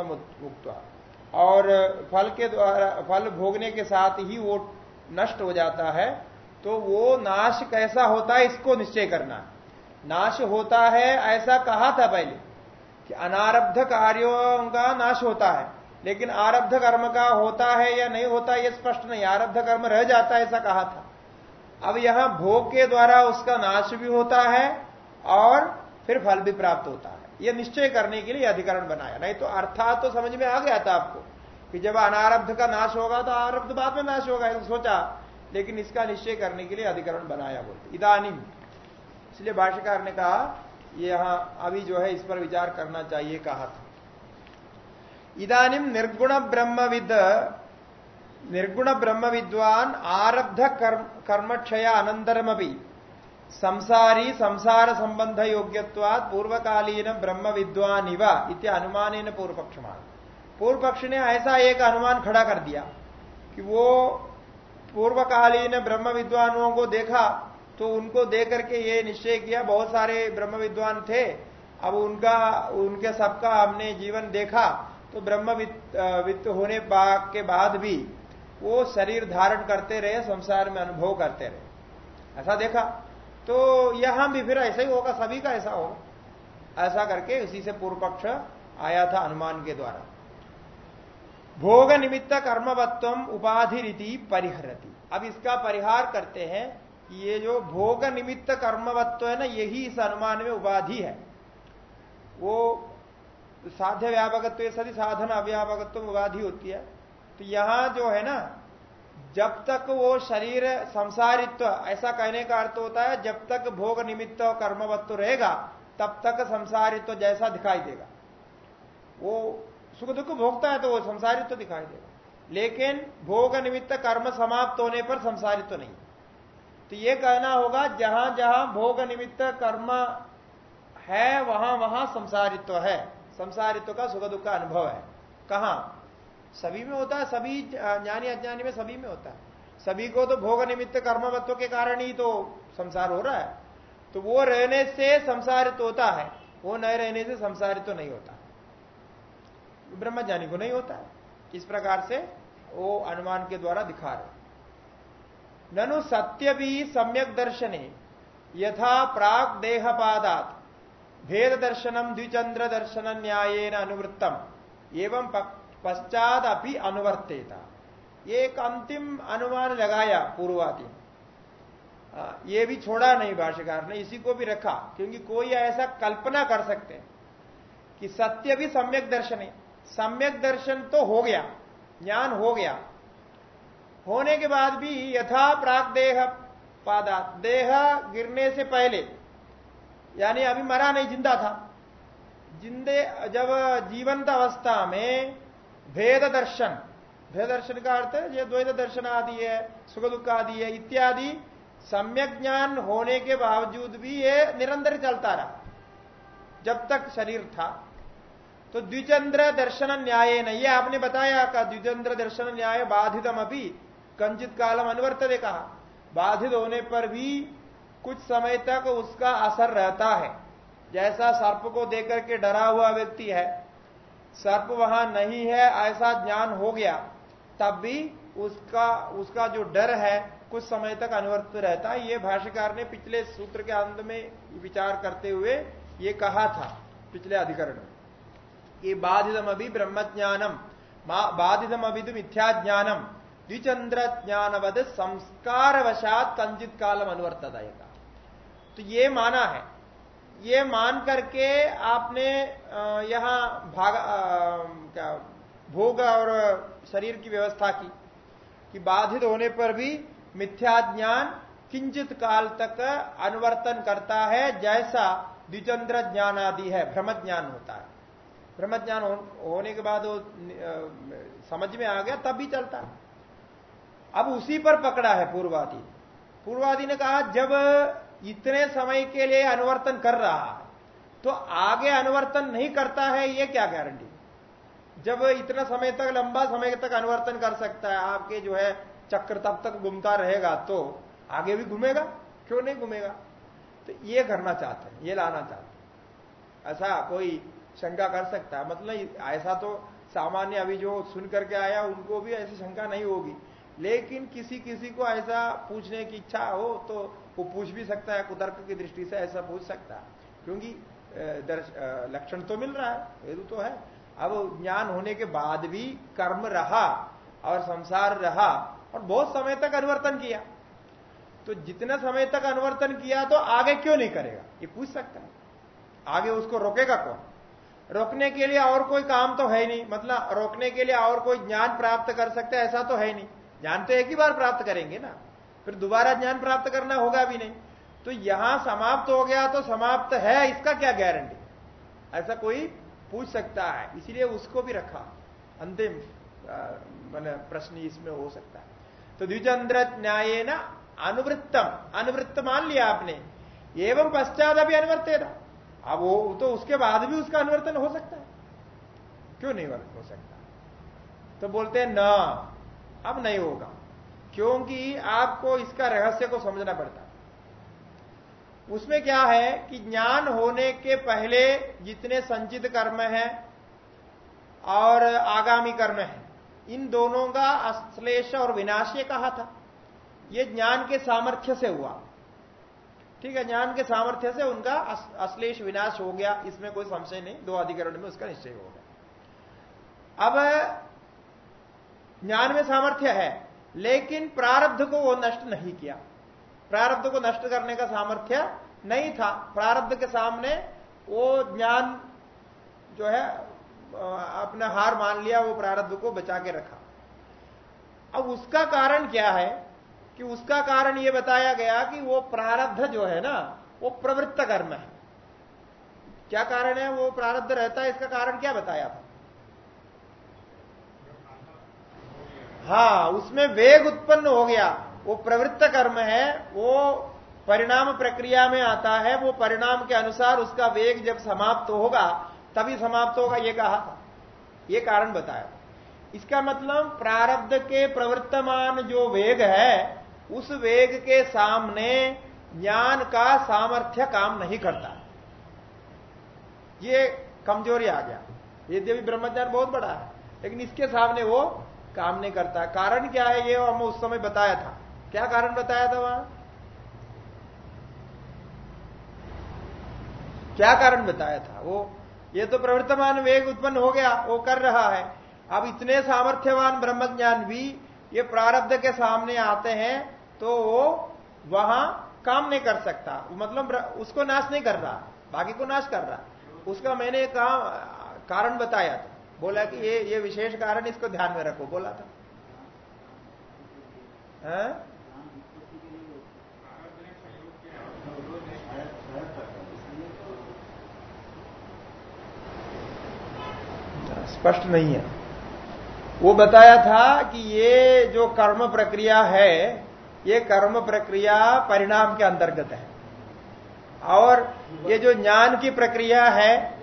और फल के द्वारा, फल भोगने के साथ ही वो नष्ट हो जाता है तो वो नाश कैसा होता है इसको निश्चय करना। नाश होता है, ऐसा कहा था पहले, कि अनारब्ध कार्यों का नाश होता है। लेकिन आरब्ध कर्म का होता है या नहीं होता यह स्पष्ट नहीं। आरब्ध कर्म रह जाता है, ऐसा कहा था। अब यहाँ भोग के द्वारा उसका नाश भी होता है और फिर फल भी प्राप्त होता है। यह निश्चय करने के लिए अधिकरण बनाया। नहीं तो अर्थात तो समझ में आ गया था आपको कि जब अनारब्ध का नाश होगा तो आरब्ध बाद में नाश होगा, ऐसा सोचा। लेकिन इसका निश्चय करने के लिए अधिकरण बनाया बोलते इदानी। इसलिए भाष्यकार ने कहा यहाँ अभी जो है इस पर विचार करना चाहिए, कहा था। इदानिम निर्गुण ब्रह्मविद निर्गुण ब्रह्म विद्वान आरब्ध कर्मक्षय अनंतरमी संसारी संसार संबंध योग्यवाद पूर्वकालीन ब्रह्म विद्वान इव इत्या अनुमान पूर्व पक्ष पूर्व पक्ष ने ऐसा एक अनुमान खड़ा कर दिया कि वो पूर्वकालीन ब्रह्म विद्वानों को देखा तो उनको देख करके ये निश्चय किया, बहुत सारे ब्रह्म विद्वान थे, अब उनका, उनके सबका हमने जीवन देखा तो ब्रह्म वित्त होने के बाद भी वो शरीर धारण करते रहे, संसार में अनुभव करते रहे। ऐसा देखा। तो यहाँ भी फिर ऐसा ही होगा, सभी का ऐसा होगा। ऐसा करके उसी से पूर्व पक्ष आया था अनुमान के द्वारा। भोग निमित्त कर्मवत्व उपाधि रीति परिहरती। अब इसका परिहार करते हैं ये जो भोग निमित्त कर्मवत्व है ना, यही इस अनुमान में उपाधि है। वो साध्य व्यापकत्व सदी साधन अव्यापकत्व उपाधि होती है। तो यहाँ जो है ना, जब तक वो शरीर संसारित्व, ऐसा कहने का अर्थ होता है, जब तक भोग निमित्त कर्मवत्व रहेगा, तब तक संसारित्व जैसा दिखाई देगा। वो सुख दुख भोगता है तो वो संसारित्व दिखाई देगा। लेकिन भोग निमित्त कर्म समाप्त होने पर संसारित्व नहीं। तो ये कहना होगा, जहाँ जहाँ भोग निमित्त कर्म है, वहाँ वहाँ संसारित्व है। संसारित्व का सुख दुख का अनुभव है। कहा? सभी में होता है, सभी ज्ञानी अज्ञानी में सभी में होता है। सभी को तो भोग निमित्त कर्मवत्व के कारण ही तो संसार हो रहा है। तो वो रहने से संसारित होता है, वो न रहने से संसारित तो नहीं होता। ब्रह्मज्ञानी को नहीं होता है। इस प्रकार से वो अनुमान के द्वारा दिखा रहे ननु सत्य भी सम्यक दर्शन, यथा प्राग देहपादात। भेद दर्शनम द्विचंद्र दर्शन न्याय अनुवृत्तम एवं पश्चात अभी अनुवर्तेता। एक अंतिम अनुमान लगाया पूर्वादि ये भी छोड़ा नहीं भाष्यकार ने, इसी को भी रखा, क्योंकि कोई ऐसा कल्पना कर सकते हैं कि सत्य भी सम्यक दर्शन है। सम्यक दर्शन तो हो गया, ज्ञान हो गया। होने के बाद भी यथा प्राग देह पादा देह गिरने से पहले यानी अभी मरा नहीं, ज़िंदा था। जिंदे, जब जीवंत अवस्था में भेद दर्शन भेद दर्शन का अर्थ ये द्वैत दर्शन आदि है, सुख दुख आदि है, इत्यादि, सम्यक ज्ञान होने के बावजूद भी ये निरंतर चलता रहा। जब तक शरीर था। तो द्विचंद्र दर्शन न्याय नहीं ये आपने बताया का द्विचंद्र दर्शन न्याय बाधितम अभी, कंचित कालम अनुवर्तने कहा। बाधित होने पर भी कुछ समय तक उसका असर रहता है। जैसा सर्प को देकर के डरा हुआ व्यक्ति है, सर्प वहाँ नहीं है, ऐसा ज्ञान हो गया, तब भी उसका उसका जो डर है, कुछ समय तक अनुवर्त रहता है। ये भाष्यकार ने पिछले सूत्र के अंत में विचार करते हुए ये कहा था, पिछले अधिकरण में। कि बाधितम अभी ब्रह्मज्ञानम बाधितम मिथ्या ज्ञानम द्विचंद्र ज्ञानवद संस्कार वशात कंजित कालम अनुवर्तता तो ये माना है। ये मान करके आपने यहाँ भाग क्या, भोग और शरीर की व्यवस्था की, कि बाधित होने पर भी मिथ्या ज्ञान किंचित काल तक अनुवर्तन करता है, जैसा द्विचंद्र ज्ञान आदि है भ्रम ज्ञान होता है। भ्रम ज्ञान होने के बाद वो समझ में आ गया तब भी चलता है। अब उसी पर पकड़ा है पूर्वादि। पूर्वादि ने कहा, जब इतने समय के लिए अनुवर्तन कर रहा है। तो आगे अनुवर्तन नहीं करता है, ये क्या गारंटी जब इतना समय तक, लंबा समय तक अनुवर्तन कर सकता है, आपके जो है चक्र तब तक घूमता रहेगा तो आगे भी घूमेगा, क्यों नहीं घूमेगा? तो ये करना चाहते हैं, ये लाना चाहते हैं। ऐसा कोई शंका कर सकता है। मतलब ऐसा तो सामान्य अभी जो सुन करके आया, उनको भी ऐसी शंका नहीं होगी। लेकिन किसी किसी को ऐसा पूछने की इच्छा हो तो वो पूछ भी सकता है, कुतर्क की दृष्टि से ऐसा पूछ सकता है। क्योंकि लक्षण तो मिल रहा है, हेतु तो है। अब ज्ञान होने के बाद भी कर्म रहा और संसार रहा और बहुत समय तक अनुवर्तन किया। तो जितना समय तक अनुवर्तन किया तो आगे क्यों नहीं करेगा? ये पूछ सकता है। आगे उसको रोकेगा कौन? रोकने के लिए और कोई काम तो है नहीं। मतलब रोकने के लिए और कोई ज्ञान प्राप्त कर सकते ऐसा तो है नहीं। ज्ञान तो एक ही बार प्राप्त करेंगे ना। फिर दोबारा ज्ञान प्राप्त करना होगा भी नहीं। तो यहाँ समाप्त हो गया तो समाप्त है, इसका क्या गारंटी ऐसा कोई पूछ सकता है, इसलिए उसको भी रखा। अंतिम मैंने प्रश्न इसमें हो सकता है। तो द्विचंद्र न्याय न अनुवृत्तम, अनुवृत्त मान लिया आपने। एवं पश्चात अभी अनुवर्तेरा अब वो तो उसके बाद भी उसका अनुवर्तन हो सकता है। क्यों नहीं हो सकता? तो बोलते हैं, न, अब नहीं होगा। क्योंकि आपको इसका रहस्य को समझना पड़ता। उसमें क्या है कि ज्ञान होने के पहले जितने संचित कर्म है और आगामी कर्म है, इन दोनों का अश्लेष और विनाश कहा था। यह ज्ञान के सामर्थ्य से हुआ। ठीक है, ज्ञान के सामर्थ्य से उनका अश्लेष विनाश हो गया। इसमें कोई संशय नहीं, दो अधिकरण में उसका निश्चय हो गया। अब, ज्ञान में सामर्थ्य है। लेकिन प्रारब्ध को वो नष्ट नहीं किया। प्रारब्ध को नष्ट करने का सामर्थ्य नहीं था। प्रारब्ध के सामने वो ज्ञान जो है, अपना हार मान लिया, वो प्रारब्ध को बचा के रखा। अब उसका कारण क्या है कि उसका कारण ये बताया गया कि वो प्रारब्ध जो है ना, वो प्रवृत्त कर्म है। क्या कारण है? वो प्रारब्ध रहता है, इसका कारण क्या बताया था? हाँ उसमें वेग उत्पन्न हो गया। वो प्रवृत्त कर्म है, वो परिणाम प्रक्रिया में आता है, वो परिणाम के अनुसार उसका वेग जब समाप्त होगा, तभी समाप्त होगा, ये कहा था। ये कारण बताया। इसका मतलब प्रारब्ध के प्रवर्तमान जो वेग है, उस वेग के सामने ज्ञान का सामर्थ्य काम नहीं करता। ये कमज़ोरी आ गया। यद्यपि ब्रह्मज्ञान बहुत बड़ा है, लेकिन इसके सामने वो काम नहीं करता। कारण क्या है ये हम उस समय बताया था। क्या कारण बताया था वहाँ? क्या कारण बताया था? वो, ये तो प्रवर्तमान वेग उत्पन्न हो गया, वो कर रहा है। अब इतने सामर्थ्यवान ब्रह्मज्ञान भी ये प्रारब्ध के सामने आते हैं तो वो वहाँ काम नहीं कर सकता। मतलब उसको नाश नहीं कर रहा, बाकी को नाश कर रहा। उसका मैंने कहा कारण बताया था। बोला कि ये ये विशेष कारण इसको ध्यान में रखो, बोला था। हाँ? स्पष्ट नहीं है। वो बताया था कि ये जो कर्म प्रक्रिया है, ये कर्म प्रक्रिया परिणाम के अंतर्गत है। और ये जो ज्ञान की प्रक्रिया है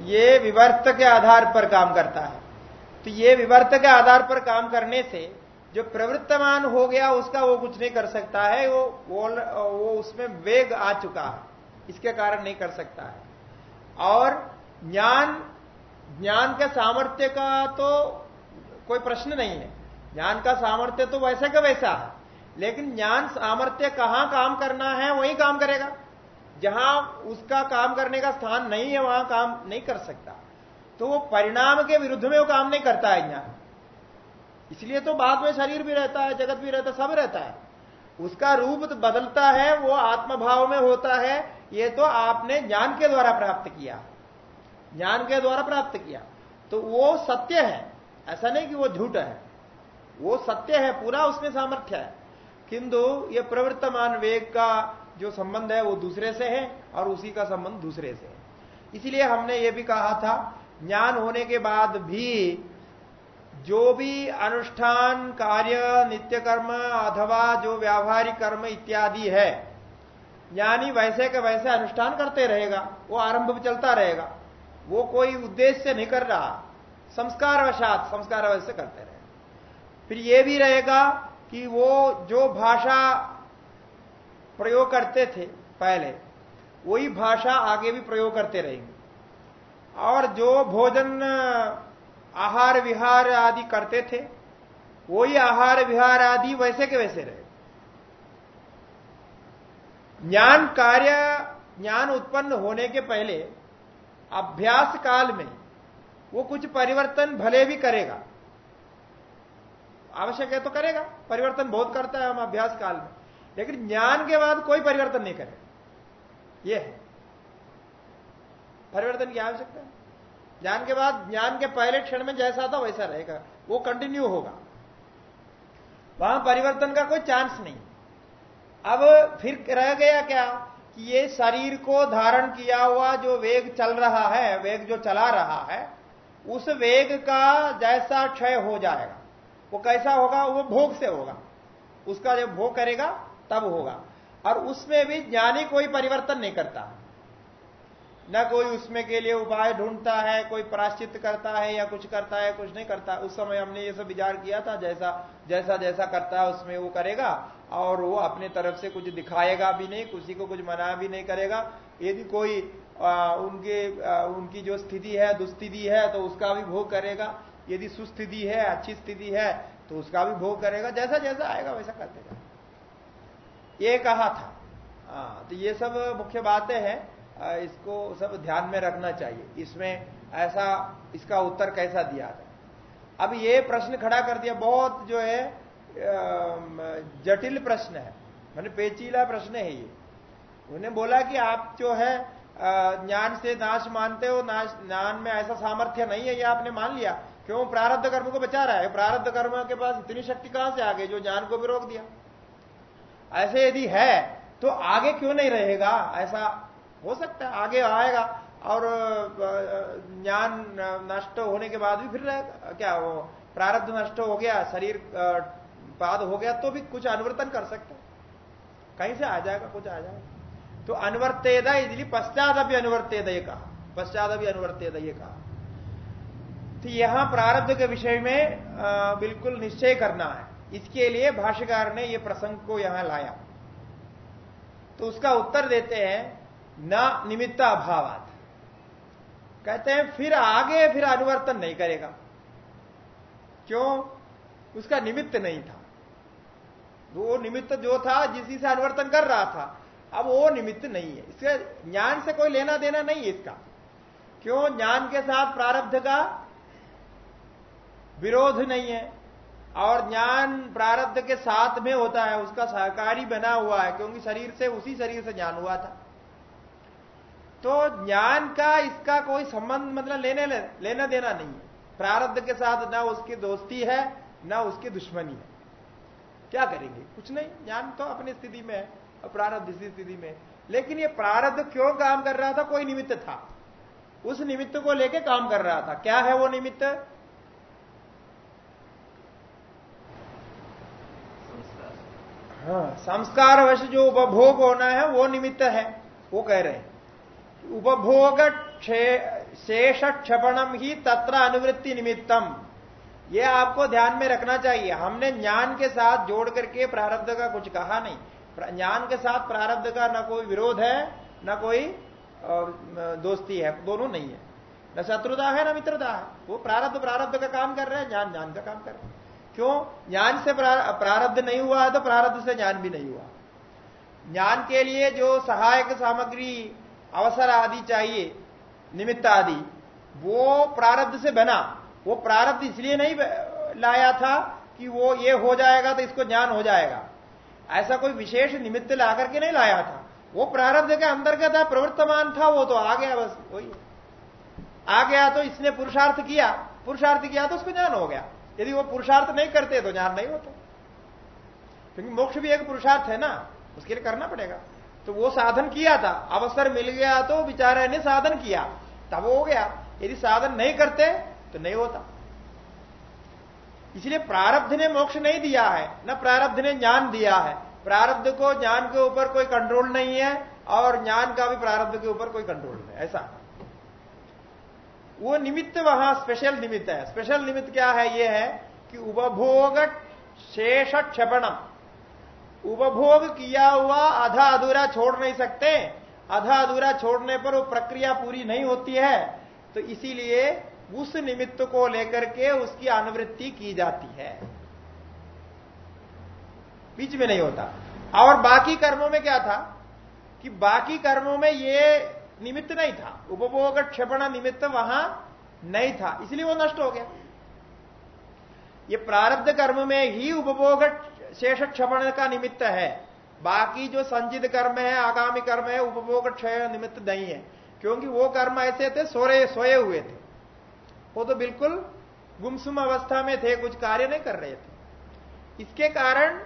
ये विवर्त के आधार पर काम करता है। तो ये विवर्त के आधार पर काम करने से जो प्रवृत्तमान हो गया उसका वो कुछ नहीं कर सकता है वो वो, वो उसमें वेग आ चुका है। इसके कारण नहीं कर सकता है। और ज्ञान ज्ञान के सामर्थ्य का तो कोई प्रश्न नहीं है। ज्ञान का सामर्थ्य तो वैसे का वैसा है। लेकिन ज्ञान सामर्थ्य कहाँ काम करना है वही काम करेगा। जहाँ उसका काम करने का स्थान नहीं है, वहाँ काम नहीं कर सकता। तो वो परिणाम के विरुद्ध में वो काम नहीं करता है ज्ञान इसलिए तो बाद में शरीर भी रहता है, जगत भी रहता है, सब रहता है। उसका रूप तो बदलता है, वो आत्मभाव में होता है, ये तो आपने ज्ञान के द्वारा प्राप्त किया। ज्ञान के द्वारा प्राप्त किया। तो वो सत्य है, ऐसा नहीं कि वो झूठ है। वो सत्य है, पूरा उसमें सामर्थ्य है। किंतु ये प्रवृत्तमान वेग का जो संबंध है वो दूसरे से है और उसी का संबंध दूसरे से है। इसीलिए हमने ये भी कहा था, ज्ञान होने के बाद भी जो भी अनुष्ठान, कार्य नित्य कर्म अथवा जो व्यावहारिक कर्म इत्यादि है, ज्ञानी वैसे के वैसे अनुष्ठान करते रहेगा, वो आरंभ भी चलता रहेगा। वो कोई उद्देश्य नहीं कर रहा संस्कार वशात संस्कार वैसे करते रहे। फिर ये भी रहेगा कि वो जो भाषा प्रयोग करते थे पहले, वही भाषा आगे भी प्रयोग करते रहेंगे। और जो भोजन, आहार विहार आदि करते थे, वही आहार विहार आदि वैसे के वैसे रहे। ज्ञान कार्य, ज्ञान उत्पन्न होने के पहले, अभ्यास काल में वो कुछ परिवर्तन भले भी करेगा। आवश्यक है तो करेगा, परिवर्तन बहुत करता है हम अभ्यास काल में। लेकिन ज्ञान के बाद कोई परिवर्तन नहीं करे। ये है। परिवर्तन की आवश्यकता है। ज्ञान के बाद, ज्ञान के पहले क्षण में जैसा था वैसा रहेगा। वो कंटिन्यू होगा। वहाँ परिवर्तन का कोई चांस नहीं। अब फिर रह गया क्या? कि ये शरीर को धारण किया हुआ जो वेग चल रहा है, वेग जो चला रहा है, उस वेग का जैसा क्षय हो जाएगा। वो कैसा होगा? वो भोग से होगा। उसका जब भोग करेगा तब होगा। और उसमें भी ज्ञानी कोई परिवर्तन नहीं करता। न कोई उसमें के लिए उपाय ढूंढता है कोई प्राश्चित करता है या कुछ करता है कुछ नहीं करता। उस समय हमने ये सब विचार किया था जैसा जैसा जैसा करता है उसमें वो करेगा। और वो अपने तरफ़ से कुछ दिखाएगा भी नहीं किसी को कुछ मना भी नहीं करेगा। यदि कोई आ, उनके आ, उनकी जो स्थिति है दुस्थिति है तो उसका भी भोग करेगा। यदि सुस्थिति है अच्छी स्थिति है तो उसका भी भोग करेगा। जैसा जैसा आएगा वैसा कर देगा। ये कहा था। हाँ तो ये सब मुख्य बातें हैं। इसको सब ध्यान में रखना चाहिए। इसमें ऐसा, इसका उत्तर कैसा दिया जाए अब ये प्रश्न खड़ा कर दिया। बहुत जो है जटिल प्रश्न है। मैंने पेचीला प्रश्न है ये। उन्हें बोला कि आप जो है ज्ञान से नाश मानते हो। नाश, ज्ञान में ऐसा सामर्थ्य नहीं है, ये आपने मान लिया। क्यों? प्रारब्ध कर्म को बचा रहा है। प्रारब्ध कर्म के पास इतनी शक्ति कहाँ से आ गई? जो ज्ञान को भी रोक दिया। ऐसे यदि है तो आगे क्यों नहीं रहेगा? ऐसा हो सकता है, आगे आएगा और ज्ञान नष्ट होने के बाद भी फिर रहेगा। क्या वो प्रारब्ध नष्ट हो गया, शरीर पाद हो गया तो भी कुछ अनुवर्तन कर सकते कहीं से आ जाएगा, कुछ आ जाएगा। तो अनुवर्तेदा इसलिए पश्चात अभी अनुवर्तेद ये कहा। पश्चात अभी अनुवर्तेद कहा। तो यहाँ प्रारब्ध के विषय में बिल्कुल निश्चय करना है। इसके लिए भाष्यकार ने यह प्रसंग को यहाँ लाया। तो उसका उत्तर देते हैं, न निमित्त अभावात। कहते हैं, फिर आगे फिर अनुवर्तन नहीं करेगा। क्यों? उसका निमित्त नहीं था। वो निमित्त जो था, जिसी से अनुवर्तन कर रहा था, अब वो निमित्त नहीं है। इसका ज्ञान से कोई लेना देना नहीं है इसका। क्यों? ज्ञान के साथ प्रारब्ध का विरोध नहीं है। और ज्ञान प्रारब्ध के साथ में होता है, उसका सहकारी बना हुआ है, क्योंकि शरीर से उसी शरीर से ज्ञान हुआ था। तो ज्ञान का इसका कोई संबंध मतलब लेने लेना देना नहीं है। प्रारब्ध के साथ ना उसकी दोस्ती है, ना उसकी दुश्मनी है। क्या करेंगे? कुछ नहीं, ज्ञान तो अपनी स्थिति में है प्रारब्ध इसी स्थिति में लेकिन ये प्रारब्ध क्यों काम कर रहा था? कोई निमित्त था। उस निमित्त को लेके काम कर रहा था। क्या है वो निमित्त? हाँ संस्कार वश जो उपभोग होना है, वो निमित्त है, वो कह रहे हैं। उपभोग शेष क्षपणम ही तत्र अनुवृत्ति निमित्तम। ये आपको ध्यान में रखना चाहिए। हमने ज्ञान के साथ जोड़ करके प्रारब्ध का कुछ कहा नहीं। ज्ञान के साथ प्रारब्ध का न कोई विरोध है, न कोई दोस्ती है, दोनों नहीं है। न शत्रुता है, न मित्रता है। वो प्रारब्ध प्रारब्ध का काम कर रहे हैं, ज्ञान ज्ञान का काम कर रहे हैं। क्यों? ज्ञान से प्रारब्ध नहीं हुआ तो प्रारब्ध से ज्ञान भी नहीं हुआ। ज्ञान के लिए जो सहायक सामग्री, अवसर आदि चाहिए, निमित्त आदि, वो प्रारब्ध से बना। वो प्रारब्ध इसलिए नहीं लाया था कि वो ये हो जाएगा तो इसको ज्ञान हो जाएगा। ऐसा कोई विशेष निमित्त ला करके नहीं लाया था। वो प्रारब्ध के अंतर्गत था प्रवर्तमान था, वो तो आ गया बस, वही आ गया तो इसने पुरुषार्थ किया। पुरुषार्थ किया तो उसको ज्ञान हो गया। यदि वो पुरुषार्थ नहीं करते तो ज्ञान नहीं होता। क्योंकि मोक्ष भी एक पुरुषार्थ है ना, उसके लिए करना पड़ेगा। तो वो साधन किया था, अवसर मिल गया तो बेचारे ने साधन किया, तब हो गया। यदि साधन नहीं करते तो नहीं होता। इसलिए प्रारब्ध ने मोक्ष नहीं दिया है, न प्रारब्ध ने ज्ञान दिया है। प्रारब्ध को ज्ञान के ऊपर कोई कंट्रोल नहीं है, और ज्ञान का भी प्रारब्ध के ऊपर कोई कंट्रोल नहीं ऐसा। वो निमित्त वहाँ स्पेशल निमित्त है। स्पेशल निमित्त क्या है? ये है कि उपभोग शेष क्षपणम। उपभोग किया हुआ आधा अधूरा छोड़ नहीं सकते। आधा अधूरा छोड़ने पर वो प्रक्रिया पूरी नहीं होती है। तो इसीलिए उस निमित्त को लेकर के उसकी अनुवृत्ति की जाती है। बीच में नहीं होता। और बाकी कर्मों में क्या था? कि बाकी कर्मों में ये निमित्त नहीं था। उपभोग क्षपण निमित्त वहाँ नहीं था। इसलिए वो नष्ट हो गया। ये प्रारब्ध कर्म में ही उपभोग शेष क्षपण का निमित्त है। बाकी जो संचित कर्म है, आगामी कर्म है उपभोग क्षय निमित्त नहीं है। क्योंकि वो कर्म ऐसे थे, सोरे, सोए हुए थे। वो तो बिल्कुल गुमसुम अवस्था में थे, कुछ कार्य नहीं कर रहे थे। इसके कारण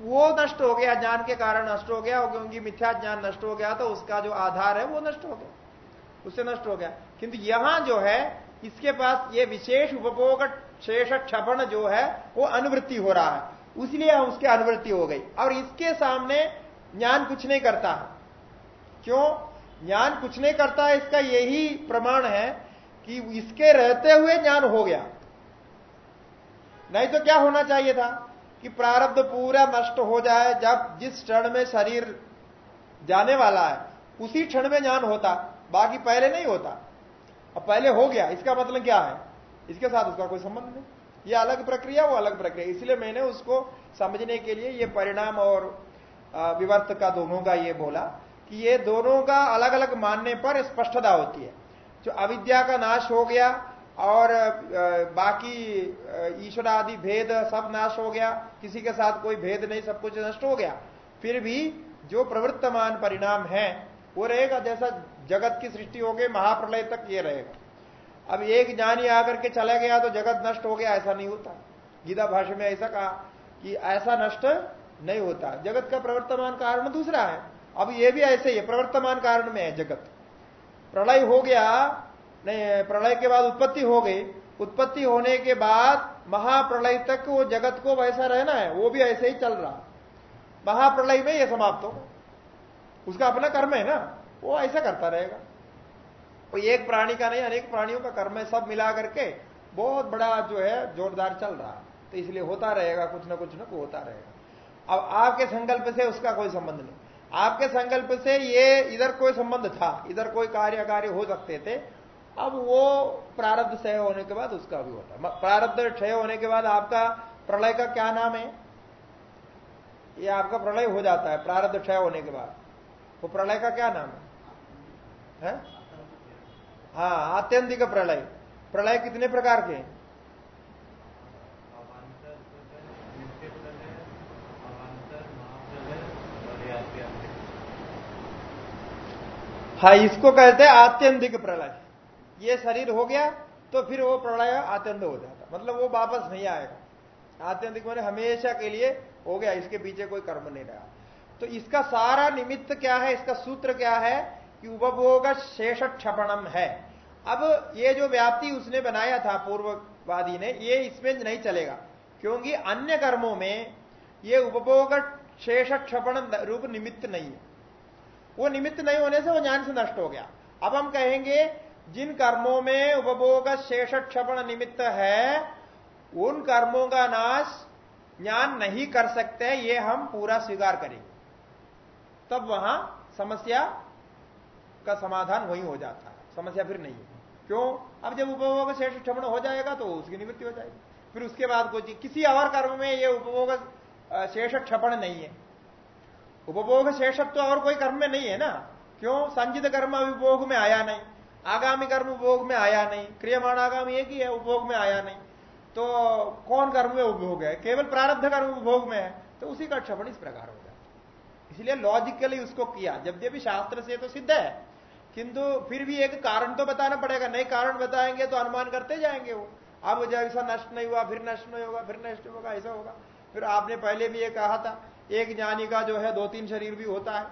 वो नष्ट हो गया, ज्ञान के कारण नष्ट हो गया क्योंकि मिथ्या ज्ञान नष्ट हो गया तो उसका जो आधार है वो नष्ट हो गया। उससे नष्ट हो गया। किंतु यहाँ जो है, इसके पास ये विशेष उपभोग शेष क्षपण जो है, वो अनुवृत्ति हो रहा है। उसलिए उसकी अनुवृत्ति हो गई। और इसके सामने ज्ञान कुछ नहीं करता क्यों? ज्ञान कुछ नहीं करता, इसका यही प्रमाण है कि इसके रहते हुए ज्ञान हो गया। नहीं तो क्या होना चाहिए था? कि प्रारब्ध पूरा नष्ट हो जाए जब जिस क्षण में शरीर जाने वाला है, उसी क्षण में ज्ञान होता, बाकी पहले नहीं होता। अब पहले हो गया, इसका मतलब क्या है? इसके साथ उसका कोई संबंध नहीं। ये अलग प्रक्रिया, वो अलग प्रक्रिया। इसलिए मैंने उसको समझने के लिए ये परिणाम और विवर्त का दोनों का ये बोला कि ये दोनों का अलग अलग मानने पर स्पष्टता होती है। जो अविद्या का नाश हो गया और बाकी ईश्वर आदि भेद सब नाश हो गया, किसी के साथ कोई भेद नहीं, सब कुछ नष्ट हो गया। फिर भी जो प्रवृत्तमान परिणाम है, वो रहेगा जैसा जगत की सृष्टि हो गई, महाप्रलय तक ये रहेगा। अब एक ज्ञानी आकर के चला गया तो जगत नष्ट हो गया, ऐसा नहीं होता। गीता भाषा में ऐसा कहा कि ऐसा नष्ट नहीं होता। जगत का प्रवर्तमान कारण दूसरा है। अब ये भी ऐसे ही, प्रवर्तमान कारण में है जगत। प्रलय हो गया नहीं, प्रलय के बाद उत्पत्ति हो गई। उत्पत्ति होने के बाद महाप्रलय तक वो जगत को वैसा रहना है, वो भी ऐसे ही चल रहा। महाप्रलय में ये समाप्त हो उसका अपना कर्म है ना, वो ऐसा करता रहेगा। वो एक प्राणी का नहीं, अनेक प्राणियों का कर्म है, सब मिला करके बहुत बड़ा जो है, जोरदार चल रहा। तो इसलिए होता रहेगा, कुछ ना कुछ ना कुछ होता रहेगा। अब आपके संकल्प से उसका कोई संबंध नहीं। आपके संकल्प से ये, इधर कोई संबंध था, इधर कोई कार्य कार्य हो सकते थे अब वो प्रारब्ध क्षय होने के बाद उसका भी होता है। प्रारब्ध क्षय होने के बाद आपका प्रलय का क्या नाम है? ये आपका प्रलय हो जाता है प्रारब्ध क्षय होने के बाद। वो प्रलय का क्या नाम है, है? हाँ आत्यंतिक प्रलय। प्रलय कितने प्रकार के हाँ इसको कहते हैं आत्यंतिक प्रलय। ये शरीर हो गया तो फिर वो प्रलय आत्यंत हो जाता। मतलब वो वापस नहीं आएगा। आत्यंतिक मैंने हमेशा के लिए हो गया, इसके पीछे कोई कर्म नहीं रहा। तो इसका सारा निमित्त क्या है? इसका सूत्र क्या है कि उपभोग शेष क्षपणम है। अब ये जो व्याप्ति उसने बनाया था पूर्ववादी ने, ये इसमें नहीं चलेगा। क्योंकि अन्य कर्मों में ये उपभोग शेष क्षपण रूप निमित्त नहीं है। वो निमित्त नहीं होने से वो ज्ञान से नष्ट हो गया। अब हम कहेंगे जिन कर्मों में उपभोग शेष क्षपण निमित्त है, उन कर्मों का नाश ज्ञान नहीं कर सकते, ये हम पूरा स्वीकार करेंगे। तब वहाँ समस्या का समाधान वही हो जाता है। समस्या फिर नहीं क्यों? अब जब उपभोग शेष क्षमण हो जाएगा तो उसकी निवृत्ति हो जाएगी। फिर उसके बाद कोई किसी और कर्म में ये उपभोग शेष क्षपण नहीं है। उपभोग शेषत्व और कोई कर्म में नहीं है ना? क्यों? संजित कर्म उपभोग में आया नहीं। आगामी कर्म उपभोग में आया नहीं। क्रियमाण आगामी एक ही है, उपभोग में आया नहीं। तो कौन कर्म में उपभोग है? केवल प्रारब्ध कर्म उपभोग में है तो उसी का क्षपण इस प्रकार हो जाता इसलिए लॉजिकली उसको किया। जब जब शास्त्र से तो सिद्ध है, किंतु फिर भी एक कारण तो बताना पड़ेगा। नए कारण बताएँगे तो अनुमान करते जाएँगे वो। अब जब ऐसा नष्ट नहीं हुआ, फिर नष्ट नहीं होगा, फिर नष्ट होगा, ऐसा होगा। फिर आपने पहले भी ये कहा था, एक ज्ञानी का जो है दो तीन शरीर भी होता है।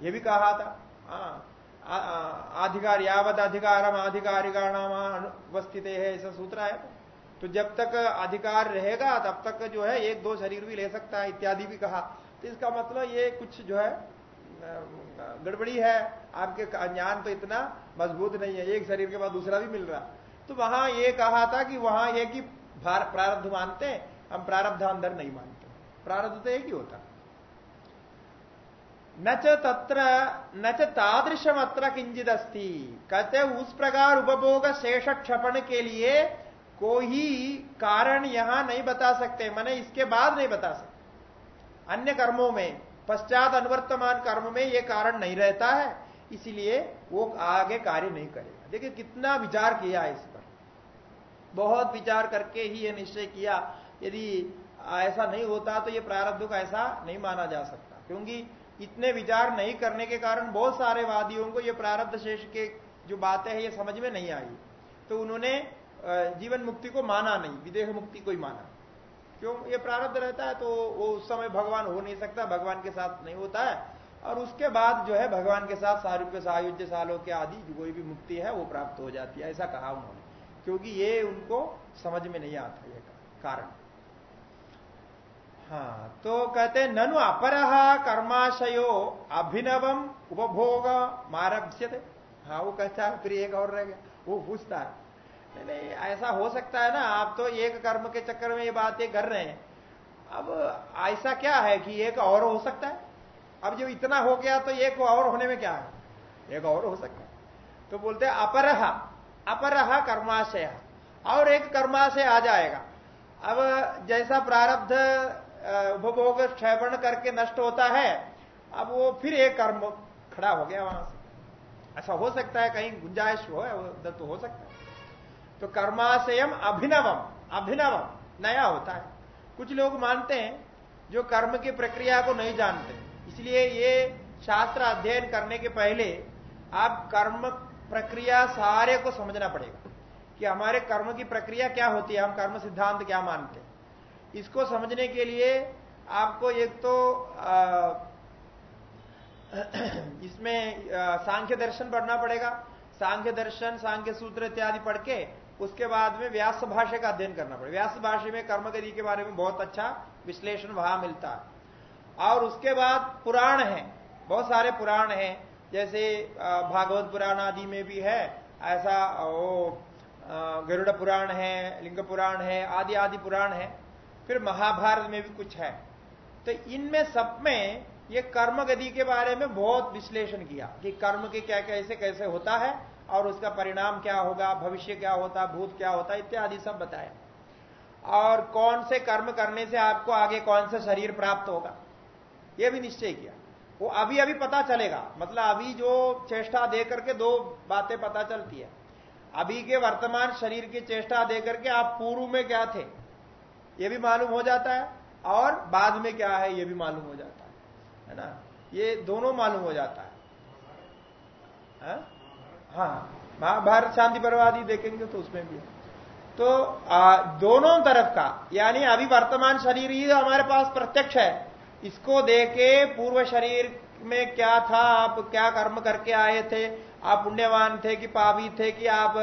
ये भी कहा था। हाँ। अधिकार यावत अधिकारम अधिकारिकाणाम उपस्थित है, ऐसा सूत्र है। तो जब तक अधिकार रहेगा, तब तक जो है, एक दो शरीर भी ले सकता है, इत्यादि भी कहा। तो इसका मतलब ये कुछ जो है गड़बड़ी है। आपके ज्ञान तो इतना मज़बूत नहीं है, एक शरीर के बाद दूसरा भी मिल रहा। तो वहाँ ये कहा था कि वहाँ ये कि प्रारब्ध मानते हम प्रारब्ध अंदर नहीं मानते। प्रारब्ध तो एक ही होता। न च तत्र, न तादृशम अत्र किंचित अस्थि कहते उस प्रकार उपभोग शेष क्षपण के लिए कोई कारण यहाँ नहीं बता सकते, मैंने इसके बाद नहीं बता सकते। अन्य कर्मों में, पश्चात अनुवर्तमान कर्म में यह कारण नहीं रहता है, इसलिए वो आगे कार्य नहीं करेगा। देखिए, कितना विचार किया इस पर। बहुत विचार करके ही यह निश्चय किया, यदि ऐसा नहीं होता तो ये प्रारब्ध का ऐसा नहीं माना जा सकता, क्योंकि इतने विचार नहीं करने के कारण बहुत सारे वादियों को ये प्रारब्ध शेष के जो बातें हैं, ये समझ में नहीं आई। तो उन्होंने जीवन मुक्ति को माना नहीं, विदेह मुक्ति को ही माना। क्यों? ये प्रारब्ध रहता है तो वो उस समय भगवान हो नहीं सकता, भगवान के साथ नहीं होता है। और उसके बाद जो है, भगवान के साथ सारूप्य, सायुज्य सालों के आदि कोई भी मुक्ति है, वो प्राप्त हो जाती है, ऐसा कहा उन्होंने। क्योंकि ये उनको समझ में नहीं आता, ये कारण। हाँ तो कहते ननु अपर कर्माशयो अभिनवम उपभोग मारभ्य हाँ वो कहता है, फिर एक और रह गया, वो पूछता है, नहीं नहीं, ऐसा हो सकता है ना, आप तो एक कर्म के चक्कर में ये बातें कर रहे हैं। अब ऐसा क्या है कि एक और हो सकता है? अब जब इतना हो गया तो एक और होने में क्या है? एक और हो सकता है। तो बोलते अपरह अपरह कर्माशय। और एक कर्माशय आ जाएगा। अब जैसा प्रारब्ध उपभोग क्षयपण करके नष्ट होता है। अब वो फिर एक कर्म खड़ा हो गया वहाँ से। ऐसा हो सकता है, कहीं गुंजाइश हो तो हो सकता है। तो कर्माशयम अभिनवम अभिनवम, नया होता है। कुछ लोग मानते हैं, जो कर्म की प्रक्रिया को नहीं जानते। इसलिए ये शास्त्र अध्ययन करने के पहले आप कर्म प्रक्रिया सारे को समझना पड़ेगा कि हमारे कर्म की प्रक्रिया क्या होती है, हम कर्म सिद्धांत क्या मानते हैं। इसको समझने के लिए आपको एक तो आ, इसमें सांख्य दर्शन पढ़ना पड़ेगा। सांख्य दर्शन सांख्य सूत्र इत्यादि पढ़ के उसके बाद में व्यास भाषा का अध्ययन करना पड़ेगा। व्यास भाषा में कर्मगति के बारे में बहुत अच्छा विश्लेषण वहाँ मिलता है। और उसके बाद पुराण है। बहुत सारे पुराण हैं। जैसे भागवत पुराण आदि में भी है। ऐसा वो गरुड़ पुराण है लिंग पुराण है आदि आदि पुराण है। फिर महाभारत में भी कुछ है। तो इनमें सब में ये कर्म गति के बारे में बहुत विश्लेषण किया कि कर्म के क्या कैसे कैसे होता है और उसका परिणाम क्या होगा, भविष्य क्या होता, भूत क्या होता, इत्यादि सब बताया। और कौन से कर्म करने से आपको आगे कौन सा शरीर प्राप्त होगा यह भी निश्चय किया। वो अभी अभी पता चलेगा। मतलब अभी जो चेष्टा दे करके दो बातें पता चलती है। अभी के वर्तमान शरीर की चेष्टा दे करके आप पूर्व में क्या थे? ये भी मालूम हो जाता है और बाद में क्या है ये भी मालूम हो जाता है। है ना? ये दोनों मालूम हो जाता है। हाँ, हाँ। महाभारत शांति परवादी देखेंगे तो उसमें भी तो आ, दोनों तरफ़ का यानी अभी वर्तमान शरीर ही हमारे पास प्रत्यक्ष है। इसको देके पूर्व शरीर में क्या था आप क्या कर्म करके आए थे? आप पुण्यवान थे कि पापी थे कि आप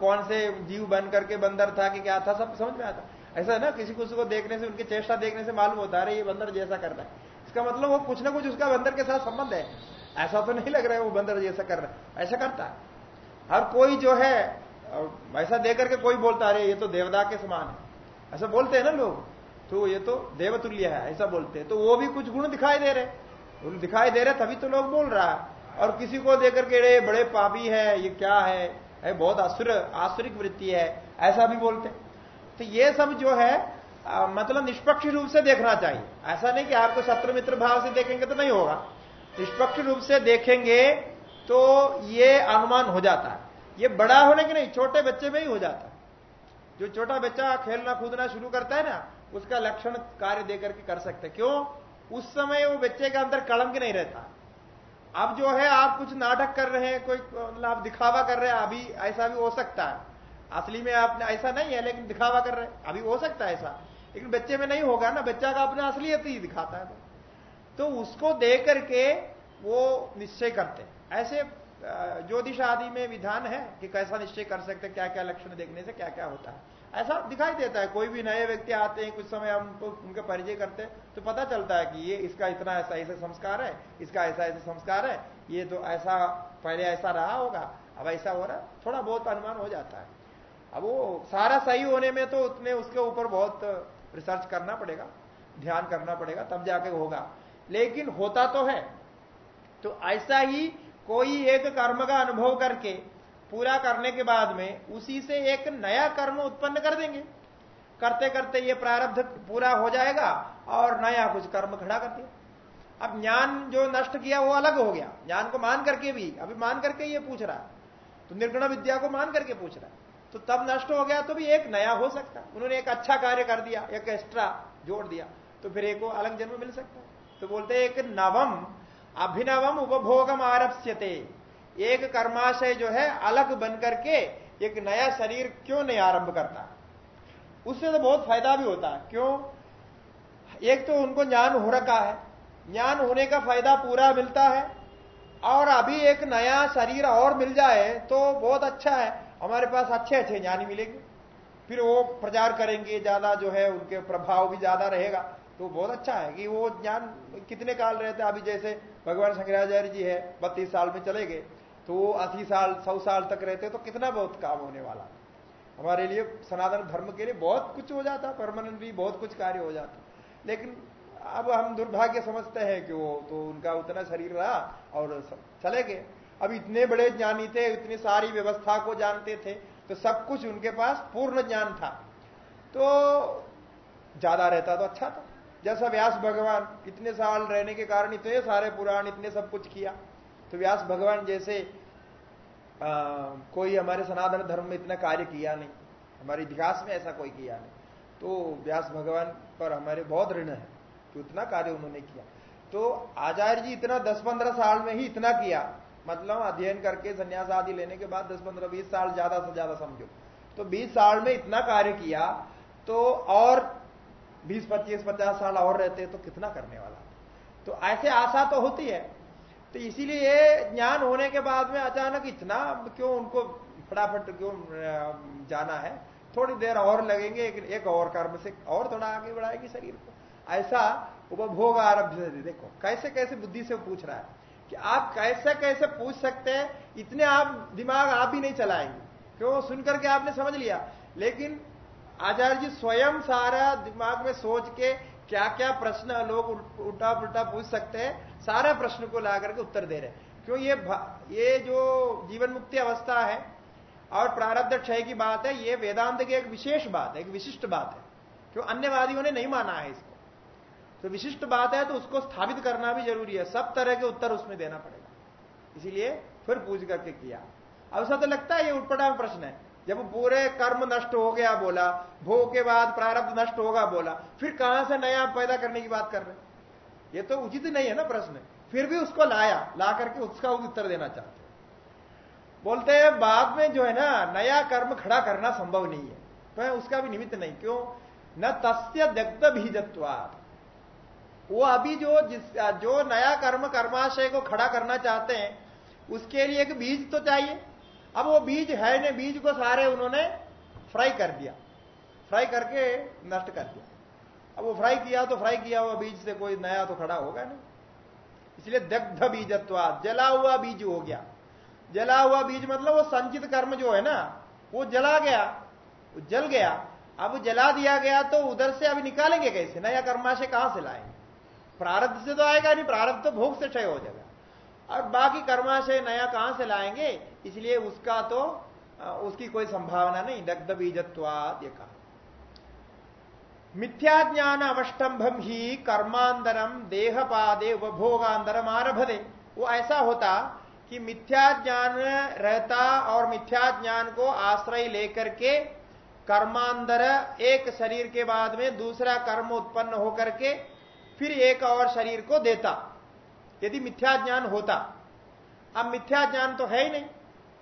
कौन से जीव बन करके बंदर था कि क्या था? सब समझ में आता ऐसा है ना किसी कुछ को देखने से उनकी चेष्टा देखने से मालूम होता है ये बंदर जैसा कर रहा है। इसका मतलब वो कुछ ना कुछ उसका बंदर के साथ संबंध है। ऐसा तो नहीं लग रहा है वो बंदर जैसा कर रहा है। ऐसा करता है। हर कोई जो है ऐसा देकर के कोई बोलता अरे ये तो देवदा के समान है। ऐसा बोलते हैं ना लोग। तो ये तो देवतुल्य है ऐसा बोलते हैं। तो वो भी कुछ गुण दिखाई दे रहे गुण दिखाई दे रहे तभी तो लोग बोल रहा है। और किसी को देकर के बड़े पापी है ये क्या है, है बहुत असुर आसुरिक वृत्ति है। ऐसा भी बोलते तो ये सब जो है आ, मतलब निष्पक्ष रूप से देखना चाहिए। ऐसा नहीं कि आपको शत्रु मित्र भाव से देखेंगे तो नहीं होगा। निष्पक्ष रूप से देखेंगे तो ये अनुमान हो जाता है। ये बड़ा होने के नहीं छोटे बच्चे में ही हो जाता है। जो छोटा बच्चा खेलना कूदना शुरू करता है ना उसका लक्षण कार्य देकर के कर सकते क्यों? उस समय वो बच्चे के अंदर कलंक नहीं रहता। अब जो है आप कुछ नाटक कर रहे हैं कोई मतलब आप दिखावा कर रहे हैं अभी ऐसा भी हो सकता है। असली में आप ऐसा नहीं है, लेकिन दिखावा कर रहे अभी हो सकता है ऐसा। लेकिन बच्चे में नहीं होगा ना। बच्चा का अपना असलियत ही दिखाता है। तो उसको देख करके वो निश्चय करते ऐसे ज्योतिष आदि में विधान है कि कैसा निश्चय कर सकते क्या क्या लक्षण देखने से क्या क्या होता है। ऐसा दिखाई देता है। कोई भी नए व्यक्ति आते हैं, कुछ समय हम तो उनका परिचय करते हैं तो पता चलता है कि ये इसका इतना ऐसा ऐसा संस्कार है, इसका ऐसा ऐसा संस्कार है, ये तो ऐसा, पहले ऐसा रहा होगा, अब ऐसा हो रहा थोड़ा बहुत अनुमान हो जाता है। अब वो सारा सही होने में तो उतने उसके ऊपर बहुत रिसर्च करना पड़ेगा, ध्यान करना पड़ेगा, तब जाके होगा। लेकिन होता तो है। तो ऐसा ही कोई एक कर्म का अनुभव करके पूरा करने के बाद में उसी से एक नया कर्म उत्पन्न कर देंगे। करते करते ये प्रारब्ध पूरा हो जाएगा और नया कुछ कर्म खड़ा कर दिया। अब ज्ञान जो नष्ट किया वो अलग हो गया। ज्ञान को मान करके भी, अभी मान करके ये पूछ रहा तो निर्गुण विद्या को मान करके पूछ रहा तो तब नष्ट हो गया तो भी एक नया हो सकता। है उन्होंने एक अच्छा कार्य कर दिया, एक एक्स्ट्रा जोड़ दिया तो फिर एक अलग जन्म मिल सकता है। तो बोलते एक नवम, अभिनवम उपभोगम आरप्स्यते। एक कर्माशय जो है, अलग बन करके एक नया शरीर क्यों नहीं आरंभ करता? उससे तो बहुत फ़ायदा भी होता है। क्यों? एक तो उनको ज्ञान हो रखा है। ज्ञान होने का फ़ायदा पूरा मिलता है। और अभी एक नया शरीर और मिल जाए तो बहुत अच्छा है। हमारे पास अच्छे अच्छे ज्ञानी मिलेंगे। फिर वो प्रचार करेंगे, ज़्यादा जो है उनके प्रभाव भी ज़्यादा रहेगा। तो बहुत अच्छा है कि वो ज्ञान कितने काल रहते अभी जैसे भगवान शंकराचार्य जी है, बत्तीस साल में चले गए तो वो अस्सी साल, सौ साल तक रहते तो कितना बहुत काम होने वाला। हमारे लिए सनातन धर्म के लिए बहुत कुछ हो जाता परमानेंटली बहुत कुछ कार्य हो जाता। लेकिन अब हम दुर्भाग्य समझते हैं कि वो तो उनका उतना शरीर रहा और चले गए। अब इतने बड़े ज्ञानी थे इतनी सारी व्यवस्था को जानते थे तो सब कुछ उनके पास पूर्ण ज्ञान था। तो ज़्यादा रहता तो अच्छा था। जैसा व्यास भगवान इतने साल रहने के कारण इतने सारे पुराण इतने सब कुछ किया तो व्यास भगवान जैसे आ, कोई हमारे सनातन धर्म में इतना कार्य किया नहीं हमारे इतिहास में ऐसा कोई किया नहीं। तो व्यास भगवान पर हमारे बहुत ऋण है कि उतना कार्य उन्होंने किया। तो आचार्य जी इतना दस पंद्रह साल में ही इतना किया मतलब अध्ययन करके संन्यास आदि लेने के बाद दस पंद्रह बीस साल ज़्यादा से ज़्यादा समझो। तो बीस साल में इतना कार्य किया तो और बीस पच्चीस पचास साल और रहते तो कितना करने वाला? तो ऐसे आशा तो होती है। तो इसीलिए ज्ञान होने के बाद में अचानक इतना क्यों उनको फटाफट क्यों जाना है? थोड़ी देर और लगेंगे एक, एक और कर्म से और थोड़ा आगे बढ़ाएगी शरीर को। ऐसा उपभोग आरभ्य देखो कैसे कैसे बुद्धि से पूछ रहा है। कि आप कैसे कैसे पूछ सकते हैं? इतने आप, दिमाग आप भी नहीं चलाएँगे। क्यों? सुनकर के आपने समझ लिया। लेकिन आचार्य जी स्वयं सारा दिमाग में सोच के क्या क्या प्रश्न लोग उल्टा पुलटा पूछ सकते हैं, सारे प्रश्न को ला करके उत्तर दे रहे क्यों? ये ये जो जीवन मुक्ति अवस्था है और प्रारब्ध क्षय की बात है, ये वेदांत की एक विशेष बात है, एक विशिष्ट बात है। क्यों? अन्यवादियों ने नहीं माना है इसको। तो विशिष्ट बात है तो उसको स्थापित करना भी ज़रूरी है। सब तरह के उत्तर उसमें देना पड़ेगा। इसीलिए फिर पूछ करके किया। अब ऐसा तो लगता है ये उठपटा प्रश्न है। जब पूरे कर्म नष्ट हो गया बोला, भोग के बाद प्रारब्ध नष्ट होगा बोला, फिर कहाँ से नया पैदा करने की बात कर रहे ये तो उचित नहीं है ना प्रश्न। फिर भी उसको लाया, ला करके उसका उत्तर देना चाहते बोलते हैं, बाद में जो है ना, नया कर्म खड़ा करना संभव नहीं है। तो उसका भी निमित्त नहीं। क्यों? न तस्य दग्ध बीजत्वाद वो अभी जो जिस, जो नया कर्म, कर्माशय को खड़ा करना चाहते हैं, उसके लिए एक बीज तो चाहिए। अब वो बीज है ने, बीज को सारे उन्होंने फ्राई कर दिया। फ्राई करके नष्ट कर दिया। अब वो फ्राई किया तो फ्राई किया हुआ बीज से कोई नया तो खड़ा होगा नहीं। इसलिए दग्ध बीजत्वाद जला हुआ बीज हो गया। जला हुआ बीज मतलब वो संचित कर्म जो है ना, वो जला गया, वो जल गया। अब जला दिया गया तो उधर से अभी निकालेंगे कैसे? नया कर्माशय कहाँ से लाएँगे? प्रारब्ध से तो आएगा नहीं, प्रारब्ध तो भोग से क्षय हो जाएगा। और बाकी कर्माशय नया कहाँ से लाएँगे? इसलिए उसका तो उसकी कोई संभावना नहीं। दग्ध बीजत्वाद, ये कहा। मिथ्या ज्ञान अवस्टंभम ही कर्मांतरम, देहपादे उपभोगांतरम आरभदे वो ऐसा होता कि मिथ्या ज्ञान रहता और मिथ्या ज्ञान को आश्रय लेकर के कर्मांतर एक शरीर के बाद में दूसरा कर्म उत्पन्न होकर के फिर एक और शरीर को देता। यदि मिथ्या ज्ञान होता। अब मिथ्या ज्ञान तो है ही नहीं।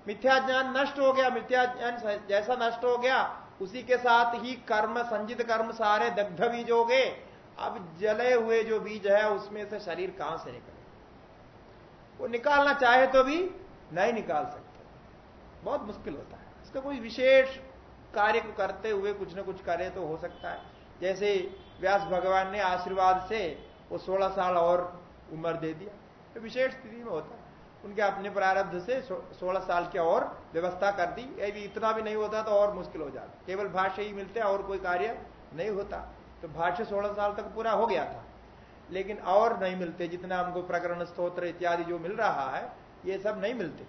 मिथ्या ज्ञान नष्ट हो गया, मिथ्या ज्ञान जैसा नष्ट हो गया, उसी के साथ ही कर्म, संजित कर्म सारे दग्ध बीज हो गए। अब जले हुए जो बीज है, उसमें से शरीर कहाँ से निकले? वो निकालना चाहे तो भी नहीं निकाल सकते। बहुत मुश्किल होता है। इसका कोई विशेष कार्य को करते हुए कुछ ना कुछ करे तो हो सकता है। जैसे व्यास भगवान ने आशीर्वाद से वो 16 साल और उम्र दे दिया। तो विशेष स्थिति में होता है। उनके अपने प्रारब्ध से 16 साल की और व्यवस्था कर दी। यदि इतना भी नहीं होता तो और मुश्किल हो जाता। केवल भाष्य ही मिलते और कोई कार्य नहीं होता। तो भाष्य 16 साल तक पूरा हो गया था। लेकिन और नहीं मिलते, जितना हमको प्रकरण स्त्रोत्र इत्यादि जो मिल रहा है, ये सब नहीं मिलते।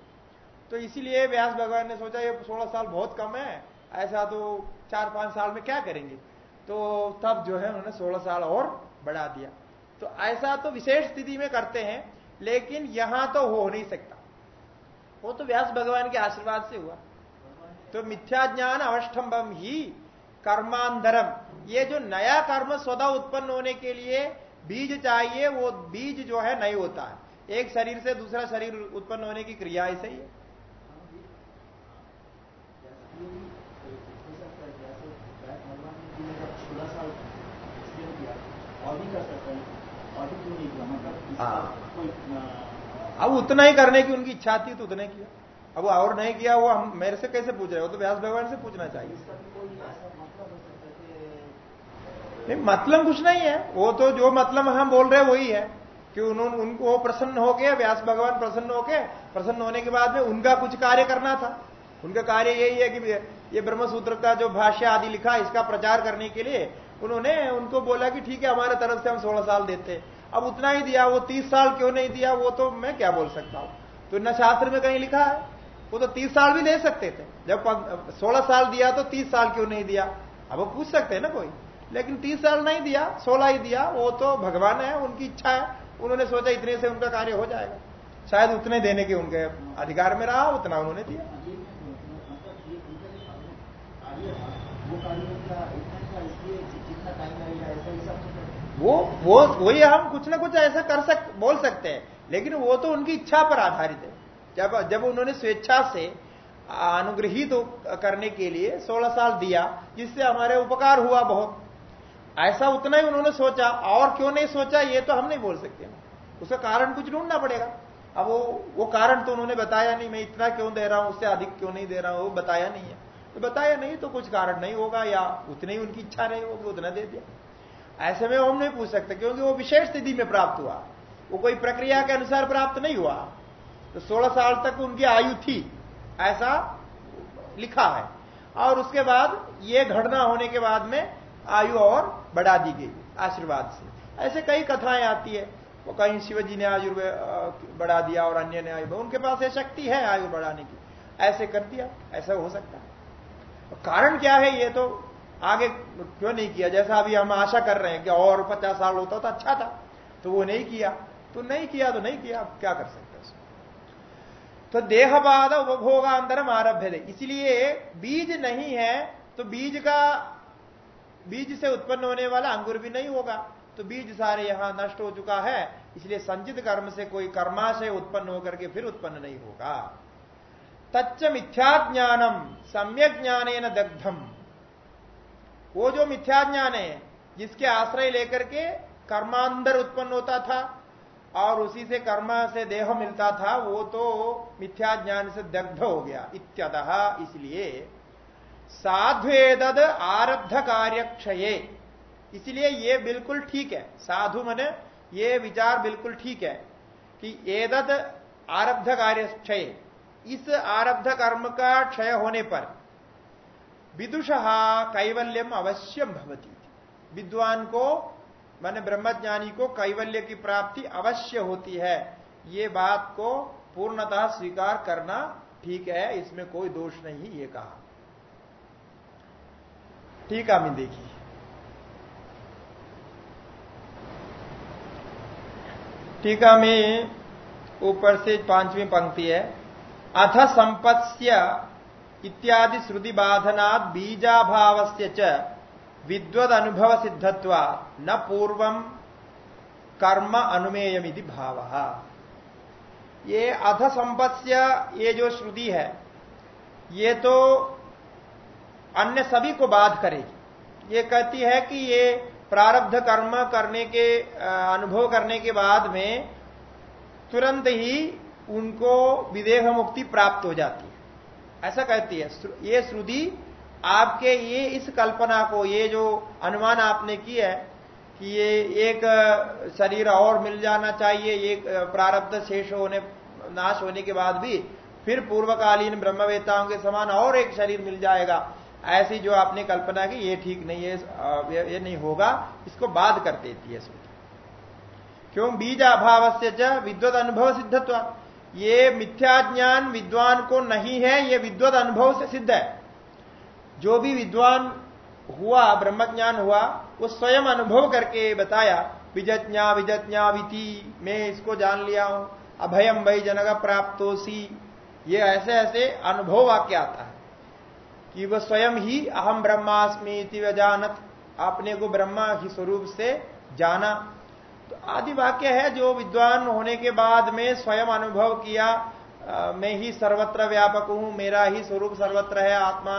तो इसीलिए व्यास भगवान ने सोचा, ये सोलह साल बहुत कम है। ऐसा तो चार पाँच साल में क्या करेंगे? तो तब जो है उन्होंने सोलह साल और बढ़ा दिया। तो ऐसा तो विशेष स्थिति में करते हैं, लेकिन यहाँ तो हो नहीं सकता। वो तो व्यास भगवान के आशीर्वाद से हुआ। तो मिथ्या ज्ञान अवष्टम्भम ही कर्मांधरम ये जो नया कर्म स्वदा उत्पन्न होने के लिए बीज चाहिए, वो बीज जो है नहीं होता है। एक शरीर से दूसरा शरीर उत्पन्न होने की क्रिया ऐसे ही है। हाँ। अब उतना ही करने की उनकी इच्छा थी तो उतने किया। अब और नहीं किया, वो हम मेरे से कैसे पूछ? रहे हो तो व्यास भगवान से पूछना चाहिए। नहीं मतलब कुछ नहीं है। वो तो जो मतलब हम बोल रहे वही है कि उन्होंने उनको वो प्रसन्न हो गया, व्यास भगवान प्रसन्न हो गए। प्रसन्न होने के बाद में उनका कुछ कार्य करना था। उनका कार्य यही है कि ये ब्रह्मसूत्र का जो भाष्य आदि लिखा, इसका प्रचार करने के लिए उन्होंने उनको बोला कि ठीक है, हमारे तरफ़ से हम सोलह साल देते। अब उतना ही दिया, वो तीस साल क्यों नहीं दिया, वो तो मैं क्या बोल सकता हूँ? तो न शास्त्र में कहीं लिखा है। वो तो तीस साल भी दे सकते थे। जब सोलह साल दिया तो तीस साल क्यों नहीं दिया? अब वो पूछ सकते हैं ना कोई। लेकिन तीस साल नहीं दिया, सोलह ही दिया, वो तो भगवान है, उनकी इच्छा है। उन्होंने सोचा इतने से उनका कार्य हो जाएगा। शायद उतने देने के उनके अधिकार में रहा, उतना उन्होंने दिया। वो वो वो, वही हम कुछ ना कुछ ऐसा कर सक, बोल सकते हैं। लेकिन वो तो उनकी इच्छा पर आधारित है। जब जब उन्होंने स्वेच्छा से अनुग्रहित तो करने के लिए 16 साल दिया, जिससे हमारे उपकार हुआ बहुत। ऐसा उतना ही उन्होंने सोचा, और क्यों नहीं सोचा, ये तो हम नहीं बोल सकते। उसका कारण कुछ ढूंढना पड़ेगा। अब वो वो कारण तो उन्होंने बताया नहीं, मैं इतना क्यों दे रहा हूँ, उससे अधिक क्यों नहीं दे रहा हूँ, वो बताया नहीं है। तो बताया नहीं तो कुछ कारण नहीं होगा, या उतनी उनकी इच्छा नहीं होगी, उतना दे दिया। ऐसे में हम नहीं पूछ सकते, क्योंकि वो विशेष स्थिति में प्राप्त हुआ। वो कोई प्रक्रिया के अनुसार प्राप्त नहीं हुआ। तो 16 साल तक उनकी आयु थी, ऐसा लिखा है। और उसके बाद ये घटना होने के बाद में आयु और बढ़ा दी गई, आशीर्वाद से। ऐसे कई कथाएँ आती है। वो कहीं शिवजी ने आयु बढ़ा दिया और अन्य ने आयु उनके पास ये शक्ति है आयु बढ़ाने की। ऐसे कर दिया, ऐसा हो सकता है। कारण क्या है ये तो आगे क्यों नहीं किया? जैसा अभी हम आशा कर रहे हैं कि और पचास साल होता तो अच्छा था तो वो नहीं किया। तो नहीं किया तो नहीं किया क्या कर सकते तो देहवाद उपभोगांतरम आरभ्य दे इसलिए बीज नहीं है तो बीज का, बीज से उत्पन्न होने वाला अंकुर भी नहीं होगा। तो बीज सारे यहाँ नष्ट हो चुका है, इसलिए संचित कर्म से कोई कर्माशय उत्पन्न होकर के फिर उत्पन्न नहीं होगा। तच्च मिथ्या ज्ञानम सम्यक ज्ञान दग्धम। वो जो मिथ्या ज्ञान है, जिसके आश्रय लेकर के कर्मांतर उत्पन्न होता था, और उसी से कर्म से देह मिलता था, वो तो मिथ्या ज्ञान से दग्ध हो गया, इत्यतः इसलिए साधुएद आरब्ध कार्य क्षय इसलिए ये बिल्कुल ठीक है। साधु मने ये विचार बिल्कुल ठीक है कि एदद आरब्ध कार्य क्षय इस आरब्ध कर्म का क्षय होने पर विदुष कैवल्यम अवश्यम भवती विद्वान को, माने ब्रह्मज्ञानी को कैवल्य की प्राप्ति अवश्य होती है। ये बात को पूर्णतः स्वीकार करना ठीक है, इसमें कोई दोष नहीं, ये कहा। ठीक टीका में देखिए। टीका में ऊपर से पांचवी पंक्ति है। अथ संपत्स्य इत्यादि श्रुति बाधनात् बीजाभाव से विद्वद अनुभव सिद्धत्व न पूर्व कर्म अनुमेयमिति भाव। ये अध संपत्स्य ये जो श्रुति है, ये तो अन्य सभी को बाध करेगी। ये कहती है कि ये प्रारब्ध कर्म करने के अनुभव करने के बाद में तुरंत ही उनको विदेह मुक्ति प्राप्त हो जाती है। ऐसा कहती है ये श्रुति आपके ये इस कल्पना को, ये जो अनुमान आपने की है कि ये एक शरीर और मिल जाना चाहिए एक प्रारब्ध शेष होने, नाश होने के बाद भी, फिर पूर्वकालीन ब्रह्मवेताओं के समान और एक शरीर मिल जाएगा। ऐसी जो आपने कल्पना की, ये ठीक नहीं है ये नहीं होगा। इसको बाध कर देती है क्यों? बीज अभाव से विद्वत अनुभव सिद्धत्व ये मिथ्याज्ञान विद्वान को नहीं है, ये विद्वत अनुभव से सिद्ध है। जो भी विद्वान हुआ, ब्रह्मज्ञान हुआ, वो स्वयं अनुभव करके बताया, विजज्ञा विजज्ञा विति मैं इसको जान लिया हूँ अभयम भय जनक प्राप्तोसी ये ऐसे ऐसे अनुभव वाक्य आता है कि वह स्वयं ही अहम ब्रह्मास्मी जानत अपने को ब्रह्मा ही स्वरूप से जाना। तो आदि वाक्य है जो विद्वान होने के बाद में स्वयं अनुभव किया आ, मैं ही सर्वत्र व्यापक हूँ मेरा ही स्वरूप सर्वत्र है आत्मा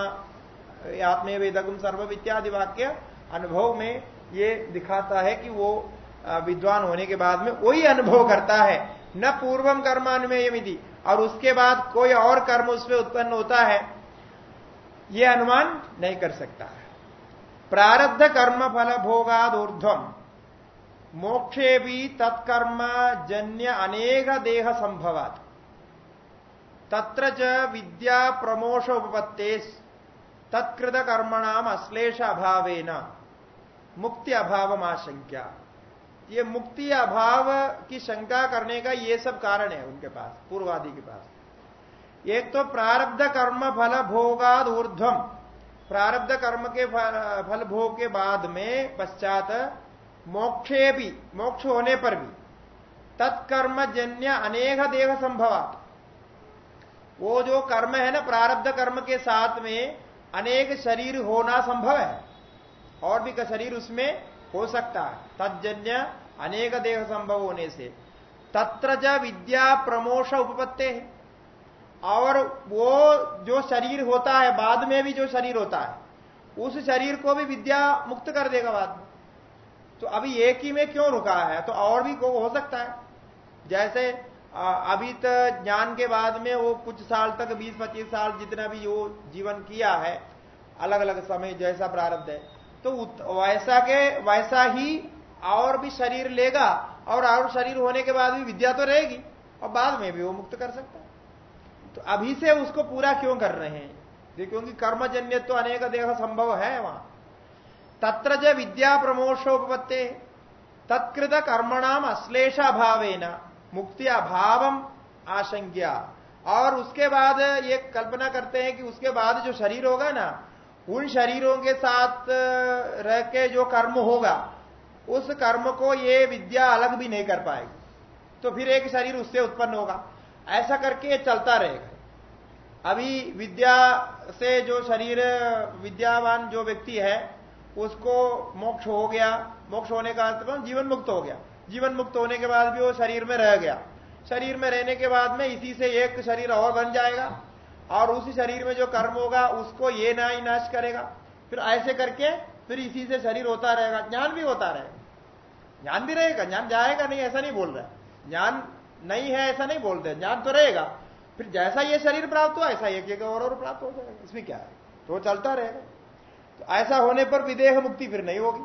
आत्मे वेदगुम सर्व इत्यादि वाक्य अनुभव में ये दिखाता है कि वो विद्वान होने के बाद में वही अनुभव करता है। न पूर्वम कर्मान्वय यदि और उसके बाद कोई और कर्म उसमें उत्पन्न होता है यह अनुमान नहीं कर सकता। प्रारब्ध कर्म फल भोगाद ऊर्धम मोक्षे भी तत्कर्म जन्य अनेक देह संभवात। तत्र च विद्या प्रमोष उपपत्तेश तत्कृत कर्मणाम अश्लेष अभावेन, मुक्ति अभाव आशंका ये मुक्ति अभाव की शंका करने का ये सब कारण है उनके पास, पूर्वादि के पास। एक तो प्रारब्ध कर्म फल भोगाद ऊर्ध्वम। प्रारब्ध कर्म के फल भोग के बाद में पश्चात मोक्षे भी मोक्ष होने पर भी तत्कर्म जन्य अनेक देह संभवात। वो जो कर्म है ना, प्रारब्ध कर्म के साथ में अनेक शरीर होना संभव है। और भी का शरीर उसमें हो सकता है। तजन्य अनेक देह संभव होने से। तत्र ज विद्या प्रमोश उपपत्ते है। और वो जो शरीर होता है, बाद में भी जो शरीर होता है, उस शरीर को भी विद्या मुक्त कर देगा बाद में। तो अभी एक ही में क्यों रुका है? तो और भी हो सकता है। जैसे अभी तो ज्ञान के बाद में वो कुछ साल तक 20-25 साल जितना भी वो जीवन किया है अलग अलग समय जैसा प्रारब्ध है तो वैसा के, वैसा ही और भी शरीर लेगा और और शरीर होने के बाद भी विद्या तो रहेगी और बाद में भी वो मुक्त कर सकता है। तो अभी से उसको पूरा क्यों कर रहे हैं? क्योंकि कर्मजन्य तो अनेक देह संभव है वहाँ। तत्र ज विद्या प्रमोशोपत्ते तत्कृत कर्मणाम अश्लेषा भावेना मुक्ति अभावम आशंक्या। और उसके बाद ये कल्पना करते हैं कि उसके बाद जो शरीर होगा ना, उन शरीरों के साथ रह के जो कर्म होगा, उस कर्म को ये विद्या अलग भी नहीं कर पाएगी। तो फिर एक शरीर उससे उत्पन्न होगा। ऐसा करके ये चलता रहेगा। अभी विद्या से जो शरीर, विद्यावान जो व्यक्ति है उसको मोक्ष हो गया। मोक्ष होने का अर्थ मतलब जीवन मुक्त हो गया। जीवन मुक्त होने के बाद भी वो शरीर में रह गया। शरीर में रहने के बाद में इसी से एक शरीर और बन जाएगा और उसी शरीर में जो कर्म होगा, उसको ये ना ही नाश करेगा। फिर ऐसे करके फिर इसी से शरीर होता रहेगा। ज्ञान भी होता रहेगा। ज्ञान भी रहेगा। ज्ञान जाएगा नहीं, ऐसा नहीं बोल रहा ज्ञान नहीं है, ऐसा नहीं बोल रहे ज्ञान तो रहेगा। फिर जैसा ये शरीर प्राप्त हो, ऐसा एक एक और और प्राप्त हो जाएगा। इसमें क्या है? तो चलता रहेगा। तो ऐसा होने पर विदेह मुक्ति फिर नहीं होगी।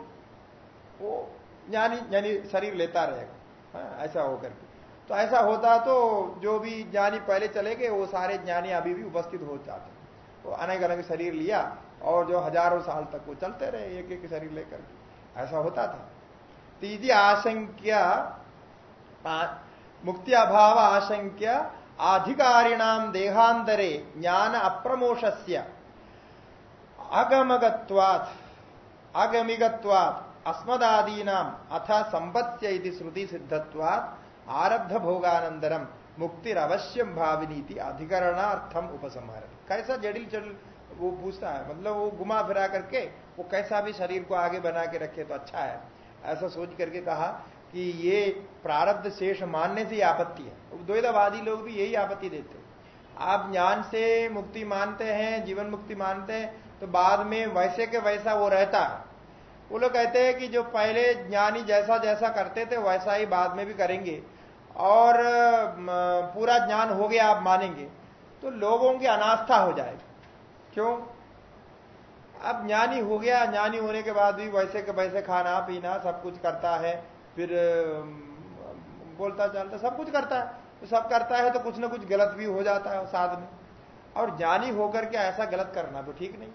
वो ज्ञानी यानी शरीर लेता रहेगा। हाँ, ऐसा होकर के। तो ऐसा होता तो जो भी ज्ञानी पहले चले गए वो सारे ज्ञानी अभी भी उपस्थित हो जाते। तो अनेक अलग शरीर लिया और जो हज़ारों साल तक वो चलते रहे एक एक शरीर लेकर ऐसा होता था। तीजी आशंक्या मुक्ति अभाव आशंक्य आधिकारिणाम देहांतरे ज्ञान अप्रमोशस्य अगमगत्वात् अगमिगत्वात् अस्मदादीनाम अथ संपत्स्य श्रुति सिद्धत्वात् आरब्ध भोगानंदरम मुक्तिर अवश्यम भाविनी अधिकरणार्थम उपसंहार कैसा जटिल जटिल वो पूछता है मतलब वो घुमा फिरा करके, वो कैसा भी शरीर को आगे बना के रखे तो अच्छा है। ऐसा सोच करके कहा कि ये प्रारब्ध शेष मानने से आपत्ति है। द्वैतवादी लोग भी यही आपत्ति देते आप ज्ञान से मुक्ति मानते हैं, जीवन मुक्ति मानते हैं तो बाद में वैसे के वैसा वो रहता। है वो लोग कहते हैं कि जो पहले ज्ञानी जैसा जैसा करते थे, वैसा ही बाद में भी करेंगे। और पूरा ज्ञान हो गया, आप मानेंगे। तो लोगों की अनास्था हो जाएगी क्यों? अब ज्ञानी हो गया, ज्ञानी होने के बाद भी वैसे के वैसे खाना, पीना, सब कुछ करता है। फिर बोलता चालता सब कुछ करता है। तो सब करता है तो कुछ ना कुछ गलत भी हो जाता है साथ में। और ज्ञानी होकर के ऐसा गलत करना तो ठीक नहीं।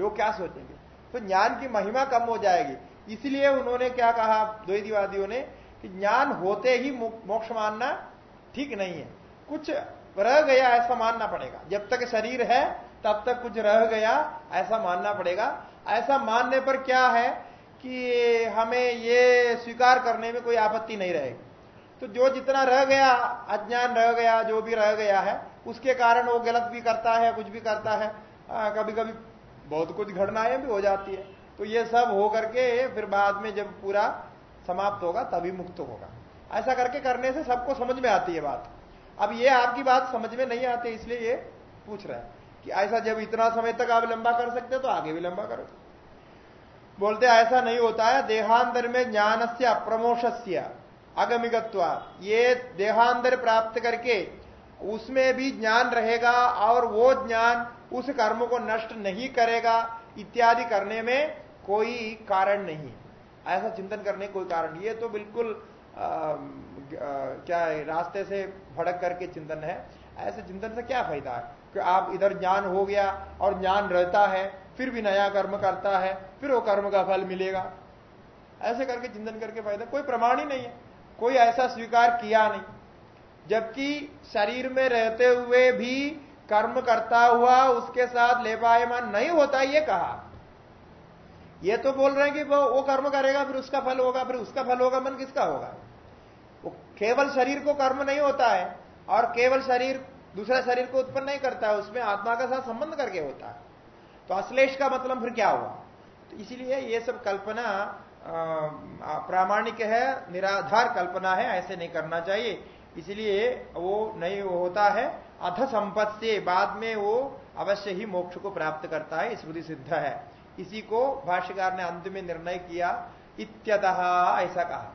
लोग क्या सोचेंगे? तो ज्ञान की महिमा कम हो जाएगी। इसलिए उन्होंने क्या कहा द्वैतवादियों ने कि ज्ञान होते ही मोक्ष मानना ठीक नहीं है। कुछ रह गया ऐसा मानना पड़ेगा। जब तक शरीर है तब तक कुछ रह गया ऐसा मानना पड़ेगा। ऐसा मानने पर क्या है कि हमें ये स्वीकार करने में कोई आपत्ति नहीं रहेगी। तो जो जितना रह गया अज्ञान रह गया जो भी रह गया है उसके कारण वो गलत भी करता है कुछ भी करता है। आ, कभी कभी बहुत कुछ घटनाएँ भी हो जाती है। तो ये सब हो करके फिर बाद में जब पूरा समाप्त होगा, तभी मुक्त होगा। ऐसा करके करने से सबको समझ में आती है बात। अब ये आपकी बात समझ में नहीं आती, इसलिए ये पूछ रहे हैं कि ऐसा जब इतना समय तक आप लंबा कर सकते हो तो आगे भी लंबा करो। बोलते, ऐसा नहीं होता है। देहांतर में ज्ञान से अप्रमोश अगमिगत्वा ये देहांतर प्राप्त करके उसमें भी ज्ञान रहेगा और वो ज्ञान उस कर्म को नष्ट नहीं करेगा इत्यादि करने में कोई कारण नहीं। ऐसा चिंतन करने कोई कारण ये तो बिल्कुल आ, आ, क्या है रास्ते से भड़क करके चिंतन है। ऐसे चिंतन से क्या फ़ायदा है? कि आप इधर ज्ञान हो गया और ज्ञान रहता है फिर भी नया कर्म करता है फिर वो कर्म का फल मिलेगा। ऐसे करके चिंतन करके फ़ायदा कोई प्रमाण ही नहीं है। कोई ऐसा स्वीकार किया नहीं। जबकि शरीर में रहते हुए भी कर्म करता हुआ उसके साथ लेपायमान नहीं होता ये कहा। ये तो बोल रहे हैं कि वो, वो कर्म करेगा फिर उसका फल होगा फिर उसका फल होगा मन किसका होगा? वो केवल शरीर को कर्म नहीं होता है और केवल शरीर दूसरा शरीर को उत्पन्न नहीं करता है उसमें आत्मा का साथ संबंध करके होता है। तो अश्लेष का मतलब फिर क्या हुआ? तो इसीलिए ये सब कल्पना प्रामाणिक है निराधार कल्पना है ऐसे नहीं करना चाहिए। इसलिए वो नहीं होता है अध संपत्त से बाद में वो अवश्य ही मोक्ष को प्राप्त करता है स्मृति सिद्ध है। इसी को भाष्यकार ने अंत में निर्णय किया इत्यतः ऐसा कहा।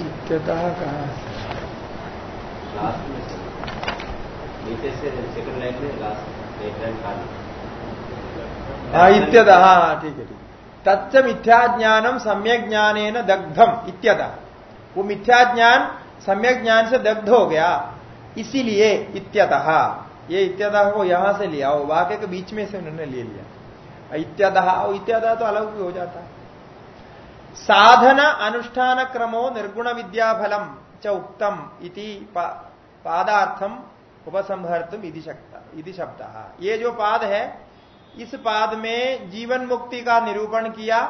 इत्यतः कहा। इत्यतः ठीक है, ठीक तत्व मिथ्या ज्ञानम सम्यक ज्ञान दग्धम इत्यतः वो मिथ्या ज्ञान सम्यक ज्ञान से दग्ध हो गया इसीलिए इत्यतः ये इत्यतः को यहाँ से लिया वो वाक्य के बीच में से उन्होंने ले लिया इत्यतः इत्यतः तो अलग भी हो जाता है साधन अनुष्ठान क्रमो निर्गुण विद्या फलम च उक्तम इति पादार्थम उपसंहर्तुम शब्द ये जो पाद है इस पाद में जीवन मुक्ति का निरूपण किया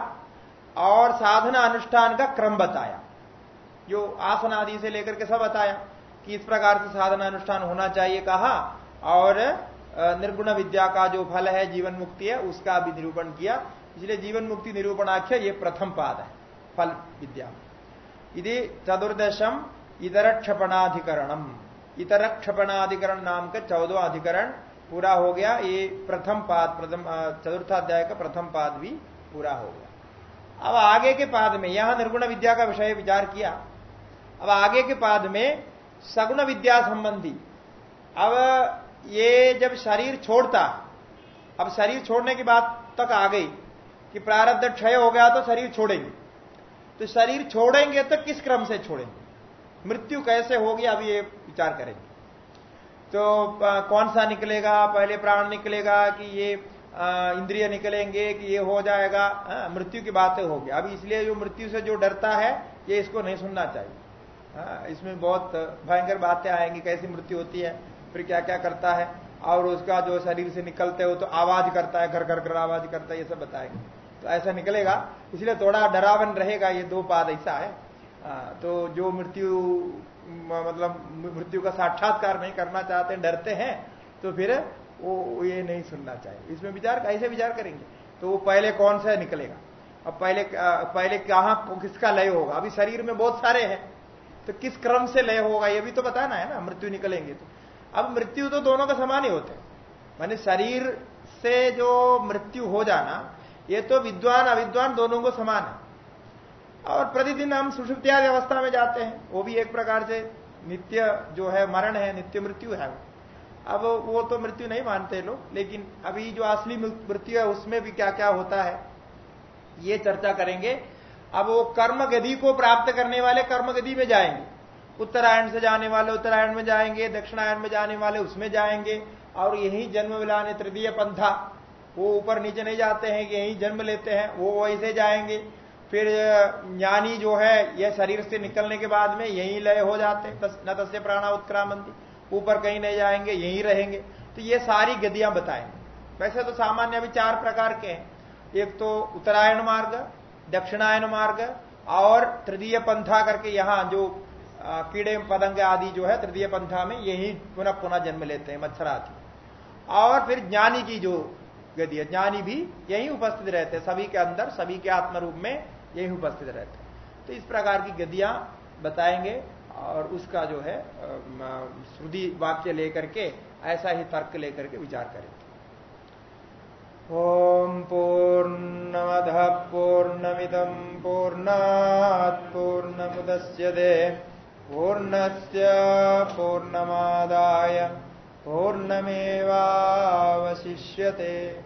और साधना अनुष्ठान का क्रम बताया। जो आसन आदि से लेकर के सब बताया कि इस प्रकार से साधना अनुष्ठान होना चाहिए कहा और निर्गुण विद्या का जो फल है, जीवन मुक्ति है, उसका भी निरूपण किया। इसलिए जीवन मुक्ति निरूपण आख्या ये प्रथम पाद है, फल विद्या। यदि चतुर्दशम इतर क्षपणाधिकरणम इतर क्षपणाधिकरण नाम का चौदह अधिकरण पूरा हो गया, ये प्रथम पाद, प्रथम चतुर्थाध्याय का प्रथम पाद भी पूरा हो गया। अब आगे के पाद में, यहाँ निर्गुण विद्या का विषय विचार किया। अब आगे के पाद में सगुण विद्या संबंधी। अब ये जब शरीर छोड़ता, अब शरीर छोड़ने की बात तक आ गई कि प्रारब्ध क्षय हो गया तो शरीर छोड़ेंगे। तो शरीर छोड़ेंगे तो किस क्रम से छोड़ेंगे? मृत्यु कैसे होगी? अब ये विचार करेंगे। तो कौन सा निकलेगा? पहले प्राण निकलेगा कि ये इंद्रिय निकलेंगे कि ये हो जाएगा? मृत्यु की बातें होगी अब इसलिए जो मृत्यु से जो डरता है ये इसको नहीं सुनना चाहिए। आ, इसमें बहुत भयंकर बातें आएँगी कैसी मृत्यु होती है फिर क्या क्या करता है और उसका जो शरीर से निकलते हो तो आवाज़ करता है घर घर घर आवाज़ करता है ये सब बताएँगे। तो ऐसा निकलेगा। इसलिए थोड़ा डरावन रहेगा ये दो पाद ऐसा है। आ, तो जो मृत्यु मतलब मृत्यु का साक्षात्कार नहीं करना चाहते, डरते हैं तो फिर वो ये नहीं सुनना चाहिए। इसमें विचार ऐसे विचार करेंगे। तो वो पहले कौन सा निकलेगा? अब पहले पहले कहाँ, किसका लय होगा? अभी शरीर में बहुत सारे हैं तो किस क्रम से लय होगा, ये भी तो बताना है ना, मृत्यु निकलेंगे तो। अब मृत्यु तो दोनों का समान ही होते हैं। माने शरीर से जो मृत्यु हो जाना, ये तो विद्वान, अविद्वान दोनों को समान है। और प्रतिदिन हम सुषुप्त्यादि अवस्था में जाते हैं। वो भी एक प्रकार से नित्य जो है, मरण है, नित्य मृत्यु है अब वो तो मृत्यु नहीं मानते लोग, लेकिन अभी जो असली मृत्यु है, उसमें भी क्या क्या होता है, ये चर्चा करेंगे। अब वो कर्म गति को प्राप्त करने वाले कर्म गति में जाएँगे। उत्तरायण से जाने वाले उत्तरायण में जाएँगे, दक्षिणायन में जाने वाले उसमें जाएँगे, और यही जन्म मिलाने तृतीय पंथा। वो ऊपर नीचे नहीं जाते हैं, यही जन्म लेते हैं, वो वैसे जाएँगे। फिर ज्ञानी जो है यह शरीर से निकलने के बाद में यही लय हो जाते न तस्य प्राणा उत्क्रामंती। ऊपर कहीं नहीं जाएँगे, यहीं रहेंगे। तो ये सारी गदियाँ बताएँगे वैसे तो सामान्य अभी चार प्रकार के हैं। एक तो उत्तरायण मार्ग, दक्षिणायन मार्ग और तृतीय पंथा करके यहाँ जो कीड़े, पतंग आदि जो है, तृतीय पंथा में यही पुनः पुनः जन्म लेते हैं मच्छर आदि और फिर ज्ञानी की जो गति है, ज्ञानी भी यही उपस्थित रहते हैं, सभी के अंदर, सभी के आत्म रूप में यही उपस्थित रहते हैं। तो इस प्रकार की गतियाँ बताएँगे और उसका जो है श्रुति वाक्य लेकर के, ऐसा ही तर्क लेकर के विचार करेंगे। ओम पूर्णमद पूर्णमिदम पूर्णात पूर्ण मुदस्यते पूर्णस्य पूर्णमादाय, पूर्णमेवावशिष्यते।